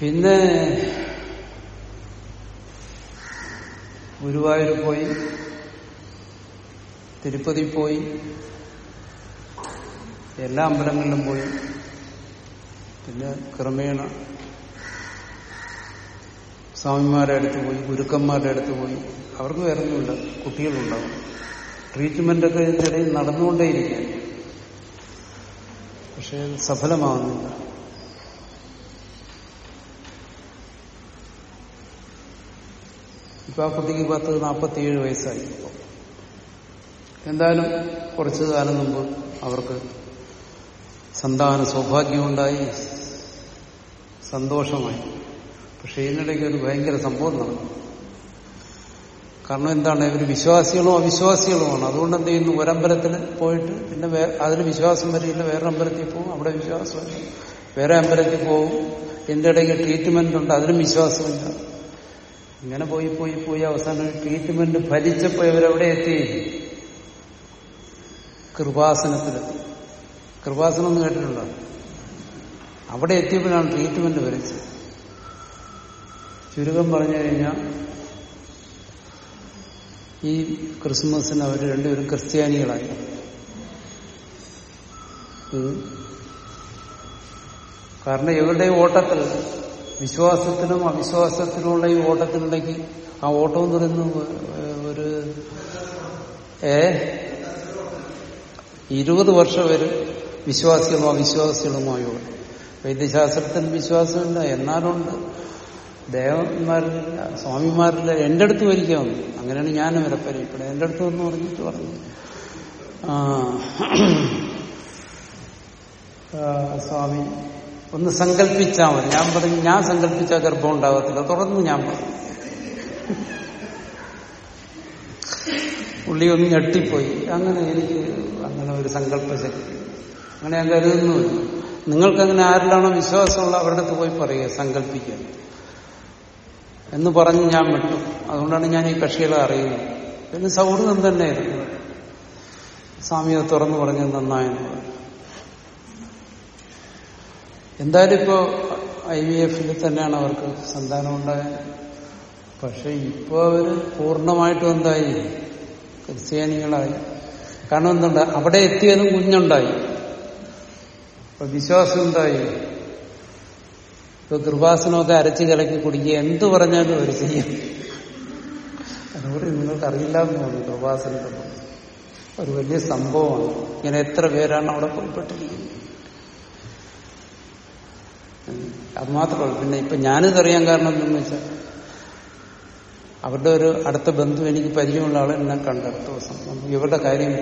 പിന്നെ ഗുരുവായൂർ പോയി തിരുപ്പതി പോയി എല്ലാ അമ്പലങ്ങളിലും പോയി. പിന്നെ ക്രമേണ സ്വാമിമാരുടെ അടുത്ത് പോയി ഗുരുക്കന്മാരുടെ അടുത്ത് പോയി. അവർക്ക് വേറൊന്നുമില്ല കുട്ടികളുണ്ടാവും. ട്രീറ്റ്മെന്റൊക്കെ ഇതിനിടയിൽ നടന്നുകൊണ്ടേയിരിക്കുക പക്ഷെ അത് സഫലമാകുന്നില്ല ഇപ്പൊ ആ കുട്ടിക്ക് പത്ത് നാൽപ്പത്തിയേഴ് വയസ്സായി എന്തായാലും കുറച്ചു കാലം മുമ്പ് അവർക്ക് സന്താന സൗഭാഗ്യമുണ്ടായി. സന്തോഷമായി. പക്ഷെ ഇതിനിടയ്ക്ക് ഒരു ഭയങ്കര സംഭവം നടന്നു. കാരണം എന്താണ്? ഇവർ വിശ്വാസികളും അവിശ്വാസികളുമാണ്. അതുകൊണ്ട് എന്ത് ചെയ്യുന്നു? ഒരമ്പലത്തിൽ പോയിട്ട് പിന്നെ അതിൽ വിശ്വാസം വരില്ല വേറെ അമ്പലത്തിൽ പോകും അവിടെ വിശ്വാസമില്ല വേറെ അമ്പലത്തിൽ പോകും എന്റെ ഇടയ്ക്ക് ട്രീറ്റ്മെന്റ് ഉണ്ട്. അതിലും വിശ്വാസമില്ല. ഇങ്ങനെ പോയി പോയി പോയി അവസാനം ട്രീറ്റ്മെന്റ് ഫലിച്ചപ്പോ ഇവരെവിടെ എത്തി. കൃപാസനത്തിലെത്തി. കൃപാസനം എന്ന് കേട്ടിട്ടുണ്ടോ? അവിടെ എത്തിയപ്പോഴാണ് ട്രീറ്റ്മെന്റ് ഭരിച്ചത് ചുരുക്കം പറഞ്ഞു കഴിഞ്ഞാൽ ഈ ക്രിസ്മസിന് അവർ രണ്ടുപേരും ക്രിസ്ത്യാനികളായി. കാരണം ഇവരുടെ ഓട്ടത്തിൽ വിശ്വാസത്തിനും അവിശ്വാസത്തിനുമുള്ള ഈ ഓട്ടത്തിനിടയ്ക്ക് ആ ഓട്ടം എന്ന് പറയുന്നത് ഒരു ഏ ഇരുപത് വർഷം വരെ വിശ്വാസികളും അവിശ്വാസികളുമായുള്ള. വൈദ്യശാസ്ത്രത്തിന് വിശ്വാസമില്ല. എന്നാലുണ്ട്. ദേവന്മാരില്ല സ്വാമിമാരില്ല എന്റെ അടുത്ത് വരിക്കാവുന്നു അങ്ങനെയാണ് ഞാൻ അവരെ പരിചയപ്പെടുന്നത് എന്റെ അടുത്ത് വന്ന് പറഞ്ഞിട്ട് പറഞ്ഞു സ്വാമി ഒന്ന് സങ്കല്പിച്ചാൽ മതി. ഞാൻ പറഞ്ഞു ഞാൻ സങ്കല്പിച്ചാൽ ഗർഭം ഉണ്ടാകത്തില്ല. തുടർന്ന് ഞാൻ പറഞ്ഞു. പുള്ളി ഒന്ന് ഞെട്ടിപ്പോയി. അങ്ങനെ എനിക്ക് അങ്ങനെ ഒരു സങ്കല്പശക്തി. അങ്ങനെ ഞാൻ കരുതുന്നുമില്ല. നിങ്ങൾക്കങ്ങനെ ആരിലാണോ വിശ്വാസമുള്ള അവരുടെ അടുത്ത് പോയി പറയുക സങ്കല്പിക്കുക എന്ന് പറഞ്ഞ് ഞാൻ വിട്ടു. അതുകൊണ്ടാണ് ഞാൻ ഈ കക്ഷികളെ അറിയുന്നത്. പിന്നെ സൗഹൃദം തന്നെയായിരുന്നു. സ്വാമിയെ തുറന്നു പറഞ്ഞത് നന്നായെന്ന് എന്തായാലും ഇപ്പോ ഐ വി എഫിൽ തന്നെയാണ് അവർക്ക് സന്താനം ഉണ്ടായത്. പക്ഷെ ഇപ്പോ അവർ പൂർണമായിട്ടും എന്തായി? ക്രിസ്ത്യാനികളായി. കാരണം എന്തുണ്ട്? അവിടെ എത്തിയതും കുഞ്ഞുണ്ടായി. അപ്പൊ വിശ്വാസം എന്തായി? ഇപ്പൊ കൃപാസനമൊക്കെ അരച്ച് കലക്കി കുടിക്കുക എന്തു പറഞ്ഞാലും അവർ ചെയ്യും. അതുകൊണ്ട് നിങ്ങൾക്ക് അറിയില്ല എന്ന് തോന്നുന്നു കൃപാസനത്തെ. ഒരു വലിയ സംഭവമാണ്. ഇങ്ങനെ എത്ര പേരാണ് അവിടെ പോയിപ്പെട്ടിരിക്കുന്നത് അത് മാത്രമല്ല പിന്നെ ഇപ്പൊ ഞാനിതറിയാൻ കാരണം എന്തെന്ന് വെച്ചാൽ അവരുടെ ഒരു അടുത്ത ബന്ധു എനിക്ക് പരിചയമുള്ള ആളെ എന്നെ കണ്ട അടുത്ത ദിവസം. ഇവരുടെ കാര്യം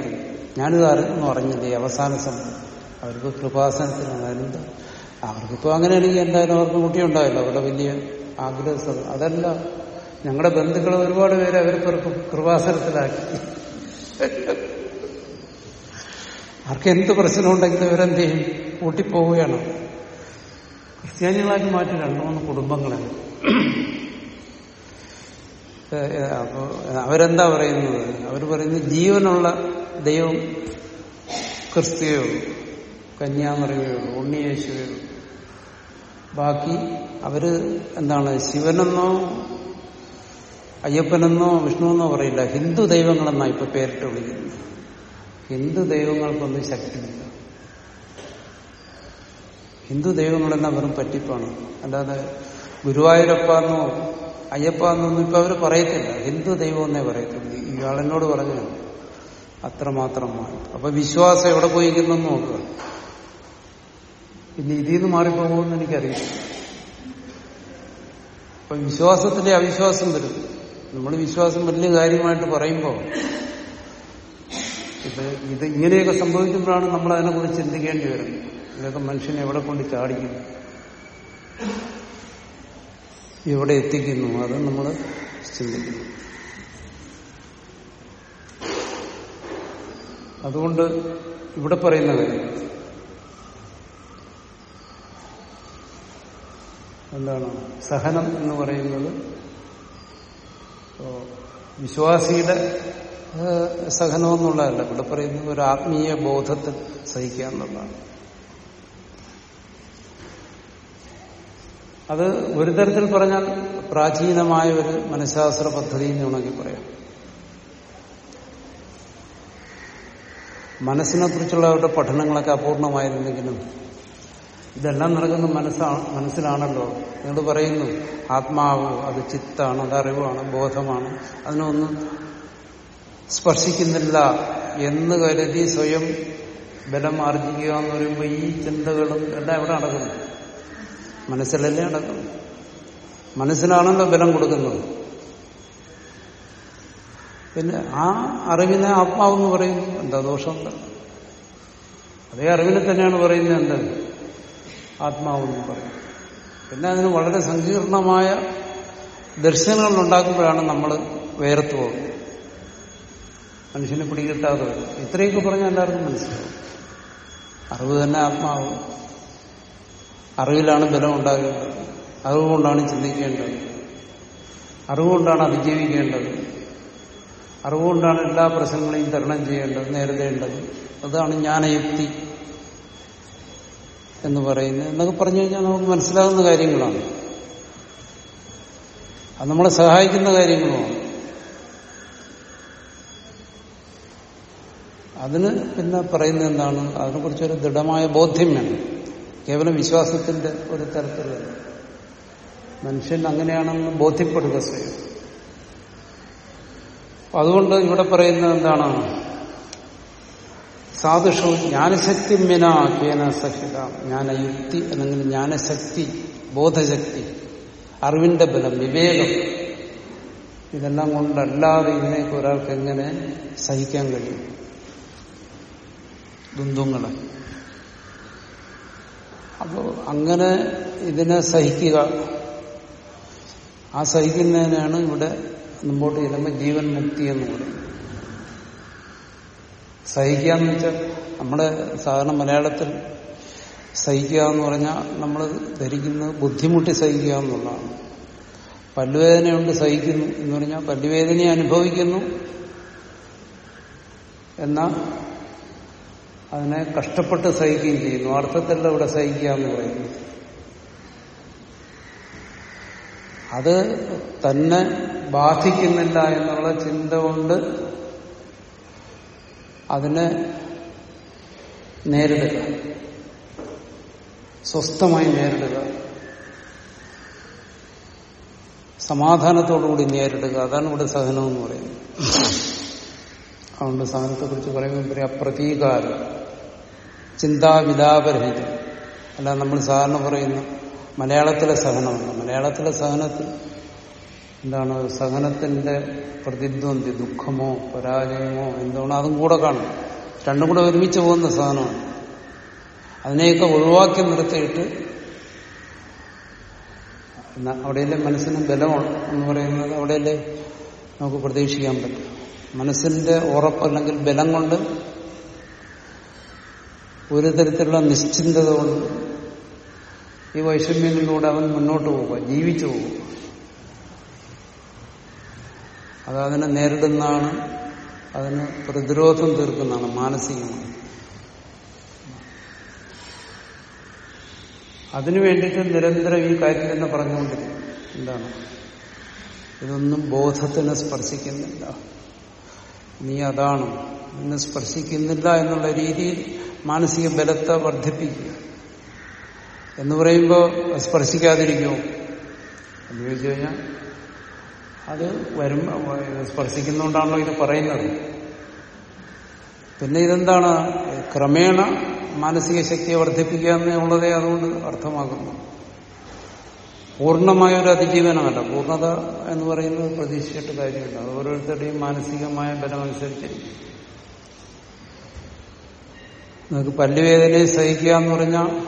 ഞാനിത് അറിഞ്ഞൊന്നും അറിഞ്ഞില്ല. അവസാന സമയം അവർക്ക് കൃപാസനത്തിനാണ്. അതിനെന്താ? അവർക്കിപ്പോ അങ്ങനെയാണെങ്കിൽ എന്തായാലും അവർക്ക് കുട്ടിയുണ്ടായല്ലോ അവരുടെ വലിയ ആഗ്രഹം അതല്ല ഞങ്ങളുടെ ബന്ധുക്കൾ ഒരുപാട് പേര് അവർക്ക് കൃപാസനത്തിലാക്കി. അവർക്ക് എന്ത് പ്രശ്നമുണ്ടെങ്കിലും ഇവരെന്ത് ചെയ്യും? കൂട്ടിപ്പോവുകയാണ് ക്രിസ്ത്യാനികളാക്കി മാറ്റി രണ്ടു മൂന്ന് കുടുംബങ്ങളെ. അപ്പോ അവരെന്താ പറയുന്നത്? അവർ പറയുന്നത് ജീവനുള്ള ദൈവം ക്രിസ്തുവേ ഉള്ളൂ ഉള്ളൂ ഉണ്ണിയേശുവേ ഉള്ളൂ. ബാക്കി അവർ എന്താണ് ശിവനെന്നോ അയ്യപ്പനെന്നോ വിഷ്ണുവെന്നോ പറയില്ല. ഹിന്ദു ദൈവങ്ങളെന്നാ ഇപ്പൊ പേരിട്ട് വിളിക്കുന്നത്. ഹിന്ദു ദൈവങ്ങൾക്കൊന്നും ശക്തിയില്ല. ഹിന്ദു ദൈവങ്ങളെന്നാ വെറും പറ്റിപ്പാണ്. അല്ലാതെ ഗുരുവായൂരപ്പാന്നോ അയ്യപ്പാന്നൊന്നും ഇപ്പൊ അവർ പറയത്തില്ല. ഹിന്ദു ദൈവം എന്നേ പറയത്തുള്ളൂ ഇയാളെന്നോട് പറഞ്ഞു അത്രമാത്രമാണ് അപ്പൊ വിശ്വാസം എവിടെ പോയിരിക്കുന്നു നോക്കുക. പിന്നെ ഇതിൽ നിന്ന് മാറിപ്പോകുമെന്ന് എനിക്കറിയില്ല. അപ്പൊ വിശ്വാസത്തിന്റെ അവിശ്വാസം വരും. നമ്മൾ വിശ്വാസം വലിയ കാര്യമായിട്ട് പറയുമ്പോൾ ഇത് ഇത് ഇങ്ങനെയൊക്കെ സംഭവിക്കുമ്പോഴാണ് നമ്മൾ അതിനെക്കുറിച്ച് ചിന്തിക്കേണ്ടി വരുന്നത്. ഇതൊക്കെ മനുഷ്യനെ എവിടെ കൊണ്ട് ചാടിക്കുന്നു എവിടെ എത്തിക്കുന്നു? അത് നമ്മൾ ചിന്തിക്കുന്നു. അതുകൊണ്ട് ഇവിടെ പറയുന്ന കാര്യം എന്താണ് സഹനം എന്ന് പറയുന്നത് വിശ്വാസിയുടെ സഹനം എന്നുള്ളതല്ല ഇവിടെ പറയുന്നത് ഒരു ആത്മീയ ബോധത്തിൽ സഹിക്കുക എന്നുള്ളതാണ്. അത് ഒരു തരത്തിൽ പറഞ്ഞാൽ പ്രാചീനമായ ഒരു മനഃശാസ്ത്ര പദ്ധതി എന്ന് വേണമെങ്കിൽ പറയാം. മനസ്സിനെ കുറിച്ചുള്ള അവരുടെ പഠനങ്ങളൊക്കെ അപൂർണമായിരുന്നെങ്കിലും ഇതെല്ലാം നടക്കുന്ന മനസ്സാണ് മനസ്സിലാണല്ലോ. നിങ്ങൾ പറയുന്നു ആത്മാവ് അത് ചിത്താണ് അത് അറിവാണ് ബോധമാണ്. അതിനൊന്നും സ്പർശിക്കുന്നില്ല. എന്ന് കരുതി സ്വയം ബലം ആർജിക്കുക എന്ന് പറയുമ്പോൾ ഈ ചിന്തകളും എല്ലാം എവിടെ നടക്കുന്നു. മനസ്സിലല്ലേ നടക്കുന്നു? മനസ്സിലാണല്ലോ ബലം കൊടുക്കുന്നത്. പിന്നെ ആ അറിവിനെ ആത്മാവെന്ന് പറയുന്നു. എന്താ ദോഷമുണ്ട്? അതേ അറിവിനെ തന്നെയാണ് പറയുന്നത് എന്ത്? ആത്മാവെന്ന് പറയും. പിന്നെ അതിന് വളരെ സങ്കീർണമായ ദർശനങ്ങൾ ഉണ്ടാക്കുമ്പോഴാണ് നമ്മൾ വേർത്ത് പോകുന്നത്. മനുഷ്യനെ പിടികിട്ടാതെ വരും. ഇത്രയൊക്കെ പറഞ്ഞാൽ എല്ലാവർക്കും മനസ്സിലാവും. അറിവ് തന്നെ ആത്മാവ്. അറിവിലാണ് ബലം ഉണ്ടാകേണ്ടത് അറിവുകൊണ്ടാണ് ചിന്തിക്കേണ്ടത്. അറിവുകൊണ്ടാണ് അതിജീവിക്കേണ്ടത്. അറിവുകൊണ്ടാണ് എല്ലാ പ്രശ്നങ്ങളെയും തരണം ചെയ്യേണ്ടത് നേരിടേണ്ടത്. അതാണ് ജ്ഞാനയുക്തി. എന്ന് പറയുന്നത് എന്നൊക്കെ പറഞ്ഞു കഴിഞ്ഞാൽ നമുക്ക് മനസ്സിലാകുന്ന കാര്യങ്ങളാണ്. അത് നമ്മളെ സഹായിക്കുന്ന കാര്യങ്ങളുമാണ്. അതിന് പിന്നെ പറയുന്നത് എന്താണ്? അതിനെക്കുറിച്ചൊരു ദൃഢമായ ബോധ്യം വേണം. കേവലം വിശ്വാസത്തിന്റെ ഒരു തരത്തിലുള്ള മനുഷ്യൻ അങ്ങനെയാണെന്ന് ബോധ്യപ്പെടുക സ്വയം. അതുകൊണ്ട് ഇവിടെ പറയുന്നത് എന്താണ്? സാധുഷു ജ്ഞാനശക്തി കേന സഹിത. ജ്ഞാനയുക്തി അല്ലെങ്കിൽ ജ്ഞാനശക്തി ബോധശക്തി അറിവിന്റെ ബലം വിവേകം. ഇതെല്ലാം കൊണ്ടല്ലാതെ ഇതിനേക്ക് ഒരാൾക്ക് എങ്ങനെ സഹിക്കാൻ കഴിയും? ദുന്ദുങ്ങളെ അപ്പോൾ അങ്ങനെ ഇതിനെ സഹിക്കുക. ആ സഹിക്കുന്നതിനാണ് ഇവിടെ മുമ്പോട്ട് ചെല്ലുമ്പോൾ ജീവൻ മുക്തി എന്ന് പറയുന്നത്. സഹിക്കുക എന്ന് വെച്ചാൽ നമ്മുടെ സാധാരണ മലയാളത്തിൽ സഹിക്കുക എന്ന് പറഞ്ഞാൽ നമ്മൾ ധരിക്കുന്നത് ബുദ്ധിമുട്ടി സഹിക്കുക എന്നുള്ളതാണ്. പല്ലുവേദനയുണ്ട് സഹിക്കുന്നു എന്ന് പറഞ്ഞാൽ പല്ലുവേദനയെ അനുഭവിക്കുന്നു. എന്നാൽ അതിനെ കഷ്ടപ്പെട്ട് സഹിക്കുകയും ചെയ്യുന്നു. അർത്ഥത്തിൽ ഇവിടെ സഹിക്കുക എന്ന് പറയുന്നു. അത് തന്നെ ബാധിക്കുന്നില്ല എന്നുള്ള ചിന്ത കൊണ്ട് അതിനെ നേരിടുക. സ്വസ്ഥമായി നേരിടുക. സമാധാനത്തോടുകൂടി നേരിടുക. അതാണ് ഇവിടെ സഹനം എന്ന് പറയുന്നത്. അതുകൊണ്ട് സഹനത്തെക്കുറിച്ച് പറയുമ്പോൾ അപ്രതീകാരം. ചിന്താവിലാപരഹിതം. അല്ല നമ്മൾ സാധാരണ പറയുന്ന മലയാളത്തിലെ സഹനമല്ല മലയാളത്തിലെ സഹനത്തിൽ എന്താണ് സഹനത്തിന്റെ പ്രതിദ്വന്ദ്ി ദുഃഖമോ പരാജയമോ എന്താണോ അതും കൂടെ കാണും. രണ്ടും കൂടെ ഒരുമിച്ച് പോകുന്ന സാധനമാണ് അതിനെയൊക്കെ ഒഴിവാക്കി നിർത്തിയിട്ട് അവിടെയല്ലേ മനസ്സിന് ബലമാണ് എന്ന് പറയുന്നത്? അവിടെയല്ലേ നമുക്ക് പ്രതീക്ഷിക്കാൻ പറ്റും. മനസ്സിന്റെ ഉറപ്പ് അല്ലെങ്കിൽ ബലം കൊണ്ട് ഒരു തരത്തിലുള്ള നിശ്ചിന്തത കൊണ്ട് ഈ വൈഷമ്യങ്ങളിലൂടെ അവൻ മുന്നോട്ട് പോവുക ജീവിച്ചു പോവുക അത് അതിനെ നേരിടുന്നതാണ് അതിന് പ്രതിരോധം തീർക്കുന്നതാണ് മാനസികമായി അതിനു വേണ്ടിയിട്ട് നിരന്തരം ഈ കാര്യം തന്നെ പറഞ്ഞുകൊണ്ടിരിക്കും. എന്താണ്? ഇതൊന്നും ബോധത്തിനെ സ്പർശിക്കുന്നില്ല. നീ അതാണ്. നിന്നെ സ്പർശിക്കുന്നില്ല എന്നുള്ള രീതിയിൽ മാനസിക ബലത്തെ വർദ്ധിപ്പിക്കുക. എന്ന് പറയുമ്പോൾ സ്പർശിക്കാതിരിക്കുമോ എന്ന് ചോദിച്ചു കഴിഞ്ഞാൽ അത് വരും സ്പർശിക്കുന്നോണ്ടാണല്ലോ ഇത് പറയുന്നത്. പിന്നെ ഇതെന്താണ്? ക്രമേണ മാനസിക ശക്തിയെ വർദ്ധിപ്പിക്കുക എന്നുള്ളതേ അതുകൊണ്ട് അർത്ഥമാക്കുന്നു. പൂർണമായ ഒരു അതിജീവനമല്ല. പൂർണത എന്ന് പറയുന്നത് പ്രതീക്ഷിച്ചിട്ട് കാര്യമില്ല. അത് ഓരോരുത്തരുടെയും മാനസികമായ ബലമനുസരിച്ചിരിക്കും നമുക്ക് പല്ലുവേദനയെ സഹിക്കുക എന്ന് പറഞ്ഞാൽ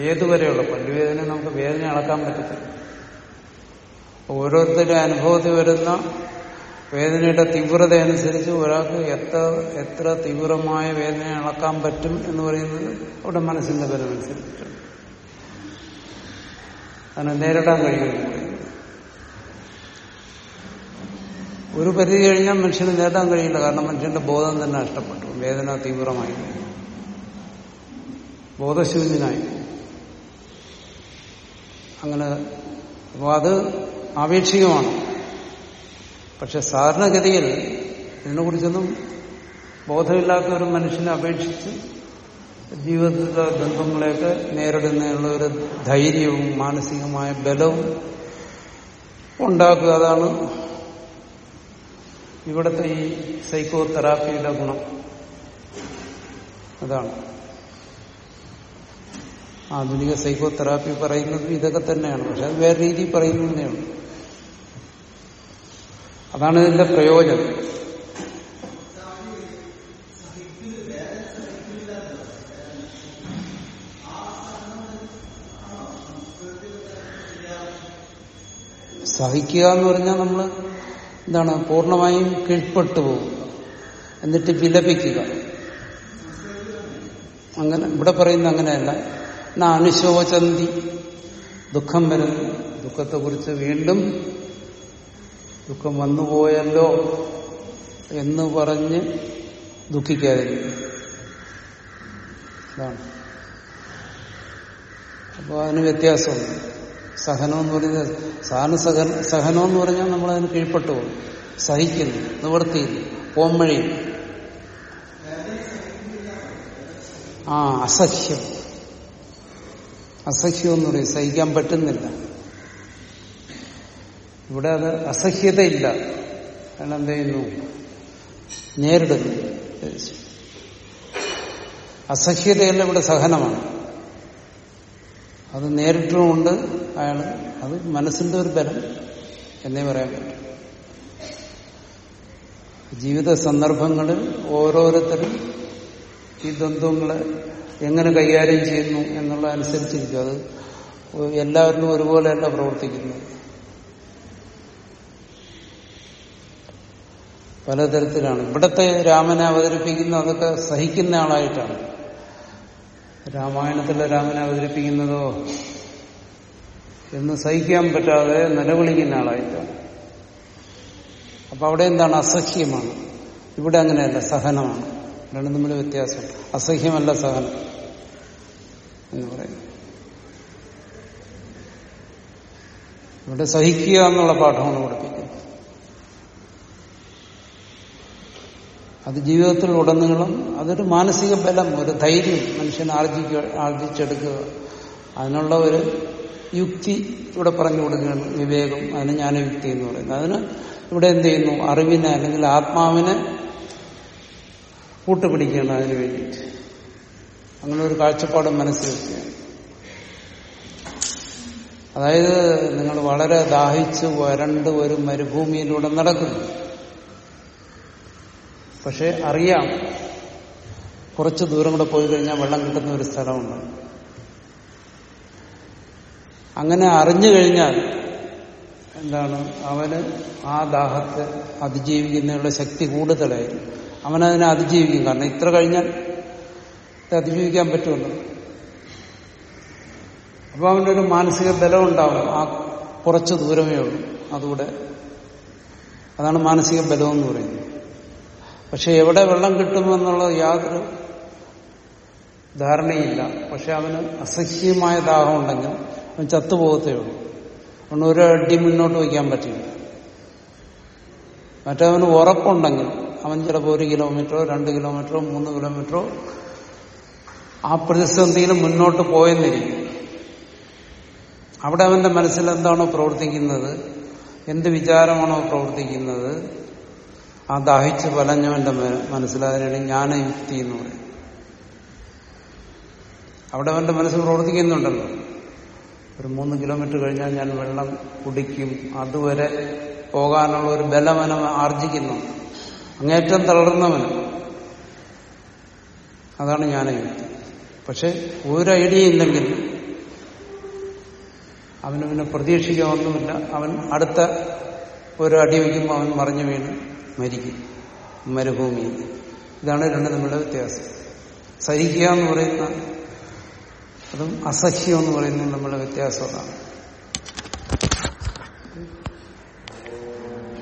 ഏതുവരെയുള്ള പല്ലുവേദന നമുക്ക് വേദന അളക്കാൻ പറ്റത്തില്ല. ഓരോരുത്തരുടെ അനുഭവത്തിൽ വരുന്ന വേദനയുടെ തീവ്രത അനുസരിച്ച് ഒരാൾക്ക് എത്ര എത്ര തീവ്രമായ വേദന അളക്കാൻ പറ്റും എന്ന് പറയുന്നത് അവിടെ മനസ്സിന്റെ ബലമനുസരിച്ചിട്ടുണ്ട് അതിനെ നേരിടാൻ പറയുന്നത് ഒരു പരിധി കഴിഞ്ഞാൽ മനുഷ്യന് നേടാൻ കഴിയില്ല. കാരണം മനുഷ്യന്റെ ബോധം തന്നെ നഷ്ടപ്പെട്ടു. വേദന തീവ്രമായി. ബോധശൂന്യനായി. അങ്ങനെ അപ്പോൾ അത് ആപേക്ഷികമാണ്. പക്ഷെ സാധാരണഗതിയിൽ ഇതിനെക്കുറിച്ചൊന്നും ബോധമില്ലാത്ത ഒരു മനുഷ്യനെ അപേക്ഷിച്ച് ജീവിതത്തിലെ ബന്ധങ്ങളെയൊക്കെ നേരിടുന്നതിനുള്ള ഒരു ധൈര്യവും മാനസികമായ ബലവും ഉണ്ടാക്കുക അതാണ് ഇവിടുത്തെ ഈ സൈക്കോ തെറാപ്പിയുടെ ഗുണം. അതാണ്. ആധുനിക സൈക്കോ തെറാപ്പി പറയുന്നത് ഇതൊക്കെ തന്നെയാണ്. പക്ഷെ അത് വേറെ രീതിയിൽ പറയുന്നതേയുള്ളൂ അതാണ് ഇതിന്റെ പ്രയോജനം. സഹിക്കുക എന്ന് പറഞ്ഞാൽ നമ്മൾ എന്താണ് പൂർണമായും കീഴ്പ്പെട്ടു പോകും. എന്നിട്ട് വിലപിക്കുക. അങ്ങനെ ഇവിടെ പറയുന്ന അങ്ങനെയല്ല. എന്നാ അനുശോചന്തി ദുഃഖം വരുന്നു. ദുഃഖത്തെക്കുറിച്ച് വീണ്ടും ദുഃഖം വന്നുപോയല്ലോ എന്ന് പറഞ്ഞ് ദുഃഖിക്കാതിരിക്കും. അതാണ്. അപ്പോൾ അതിന് വ്യത്യാസമുണ്ട്. സഹനം എന്ന് പറയുന്നത് സാധന സഹന സഹനം എന്ന് പറഞ്ഞാൽ നമ്മൾ അതിന് കീഴ്പ്പെട്ടു പോകും. സഹിക്കുന്നു നിവർത്തിയില്ല പോംവഴി ആ അസഹ്യം. അസഹ്യം എന്ന് പറയും. സഹിക്കാൻ പറ്റുന്നില്ല. ഇവിടെ അത് അസഹ്യതയില്ല. കാരണം എന്ത് ചെയ്യുന്നു? നേരിടുന്നു അസഹ്യതയല്ല ഇവിടെ സഹനമാണ്. അത് നേരിട്ടുകൊണ്ട് അയാൾ അത് മനസ്സിന്റെ ഒരു ബലം എന്നേ പറയാൻ പറ്റും. ജീവിത സന്ദർഭങ്ങളിൽ ഓരോരുത്തരും ഈ ദ്വന്ദ്ങ്ങളെ എങ്ങനെ കൈകാര്യം ചെയ്യുന്നു എന്നുള്ള അനുസരിച്ചിരിക്കും. അത് എല്ലാവരിലും ഒരുപോലെയല്ല പ്രവർത്തിക്കുന്നത്. പലതരത്തിലാണ്. ഇവിടത്തെ രാമനെ അവതരിപ്പിക്കുന്ന അതൊക്കെ സഹിക്കുന്ന ആളായിട്ടാണ്. രാമായണത്തിലെ രാമനെ അവതരിപ്പിക്കുന്നതോ എന്ന് സഹിക്കാൻ പറ്റാതെ നിലവിളിക്കുന്ന ആളായിട്ടാണ്. അപ്പൊ അവിടെ എന്താണ്? അസഹ്യമാണ്. ഇവിടെ അങ്ങനെയല്ല സഹനമാണ്. രണ്ടും തമ്മിൽ വ്യത്യാസം. അസഹ്യമല്ല സഹനം എന്ന് പറയുന്നത്. ഇവിടെ സഹിക്കുക എന്നുള്ള പാഠമാണ് പഠിപ്പിക്കുന്നത് അത് ജീവിതത്തിൽ ഉടനീളം അതൊരു മാനസിക ബലം ഒരു ധൈര്യം മനുഷ്യൻ ആർജിക്കുക ആർജിച്ചെടുക്കുക. അതിനുള്ള ഒരു യുക്തി ഇവിടെ പറഞ്ഞു കൊടുക്കുകയാണ് വിവേകം. അതിന് ജ്ഞാനയുക്തി എന്ന് പറയുന്നത്. അതിന് ഇവിടെ എന്ത് ചെയ്യുന്നു? അറിവിനെ അല്ലെങ്കിൽ ആത്മാവിനെ കൂട്ടുപിടിക്കുകയാണ് അതിന് വേണ്ടിയിട്ട്. അങ്ങനെ ഒരു കാഴ്ചപ്പാട് മനസ്സിൽ അതായത് നിങ്ങൾ വളരെ ദാഹിച്ച് വരണ്ട് ഒരു മരുഭൂമിയിലൂടെ നടക്കുന്നു. പക്ഷെ അറിയാം. കുറച്ച് ദൂരം കൂടെ പോയി കഴിഞ്ഞാൽ വെള്ളം കിട്ടുന്ന ഒരു സ്ഥലമുണ്ട്. അങ്ങനെ അറിഞ്ഞു കഴിഞ്ഞാൽ എന്താണ്? അവന് ആ ദാഹത്തെ അതിജീവിക്കുന്നതിനുള്ള ശക്തി കൂടുതലായിരുന്നു അവനതിനെ അതിജീവിക്കും. കാരണം ഇത്ര കഴിഞ്ഞാൽ അതിജീവിക്കാൻ പറ്റുമല്ലോ. അപ്പൊ അവന്റെ ഒരു മാനസിക ബലം ഉണ്ടാവും ആ കുറച്ച് ദൂരമേ ഉള്ളൂ. അതുകൂടെ അതാണ് മാനസിക ബലം എന്ന് പറയുന്നത്. പക്ഷെ എവിടെ വെള്ളം കിട്ടുമെന്നുള്ള യാതൊരു ധാരണയില്ല. പക്ഷെ അവന് അസഹ്യമായ ദാഹം ഉണ്ടെങ്കിൽ അവൻ ചത്തുപോകത്തേ ഉള്ളൂ. അവന് ഒരു അടി മുന്നോട്ട് വയ്ക്കാൻ പറ്റില്ല. മറ്റവന് ഉറപ്പുണ്ടെങ്കിൽ അവൻ ചിലപ്പോൾ ഒരു കിലോമീറ്ററോ രണ്ട് കിലോമീറ്ററോ മൂന്ന് കിലോമീറ്ററോ ആ പ്രതിസന്ധിയിൽ മുന്നോട്ട് പോയെന്നിരിക്കും. അവിടെ അവന്റെ മനസ്സിൽ എന്താണോ പ്രവർത്തിക്കുന്നത്? എന്ത് വിചാരമാണോ പ്രവർത്തിക്കുന്നത്? ആ ദാഹിച്ച് വലഞ്ഞവന്റെ മനസ്സിലാതിനാണ് ജ്ഞാനയുക്തി എന്ന് പറയും. അവിടെ അവന്റെ മനസ്സ് പ്രവർത്തിക്കുന്നുണ്ടല്ലോ. ഒരു മൂന്ന് കിലോമീറ്റർ കഴിഞ്ഞാൽ ഞാൻ വെള്ളം കുടിക്കും. അതുവരെ പോകാനുള്ള ഒരു ബലമനം ആർജിക്കുന്നു. അങ്ങേറ്റം തളർന്നവന് അതാണ് ജ്ഞാനയുക്തി പക്ഷെ ഒരു ഐഡിയ ഇല്ലെങ്കിൽ അവന് പിന്നെ പ്രതീക്ഷിക്കാൻ ഒന്നുമില്ല അവൻ അടുത്ത ഒരു അടി വയ്ക്കുമ്പോൾ അവൻ മറിഞ്ഞു വീണ്. മരിക്കും മരുഭൂമിയിൽ ഇതാണ് രണ്ടും തമ്മിലുള്ള വ്യത്യാസം. സഹിക്കുക എന്ന് പറയുന്ന അതും അസഹ്യം എന്ന് പറയുന്നത് തമ്മിലുള്ള വ്യത്യാസം അതാണ്.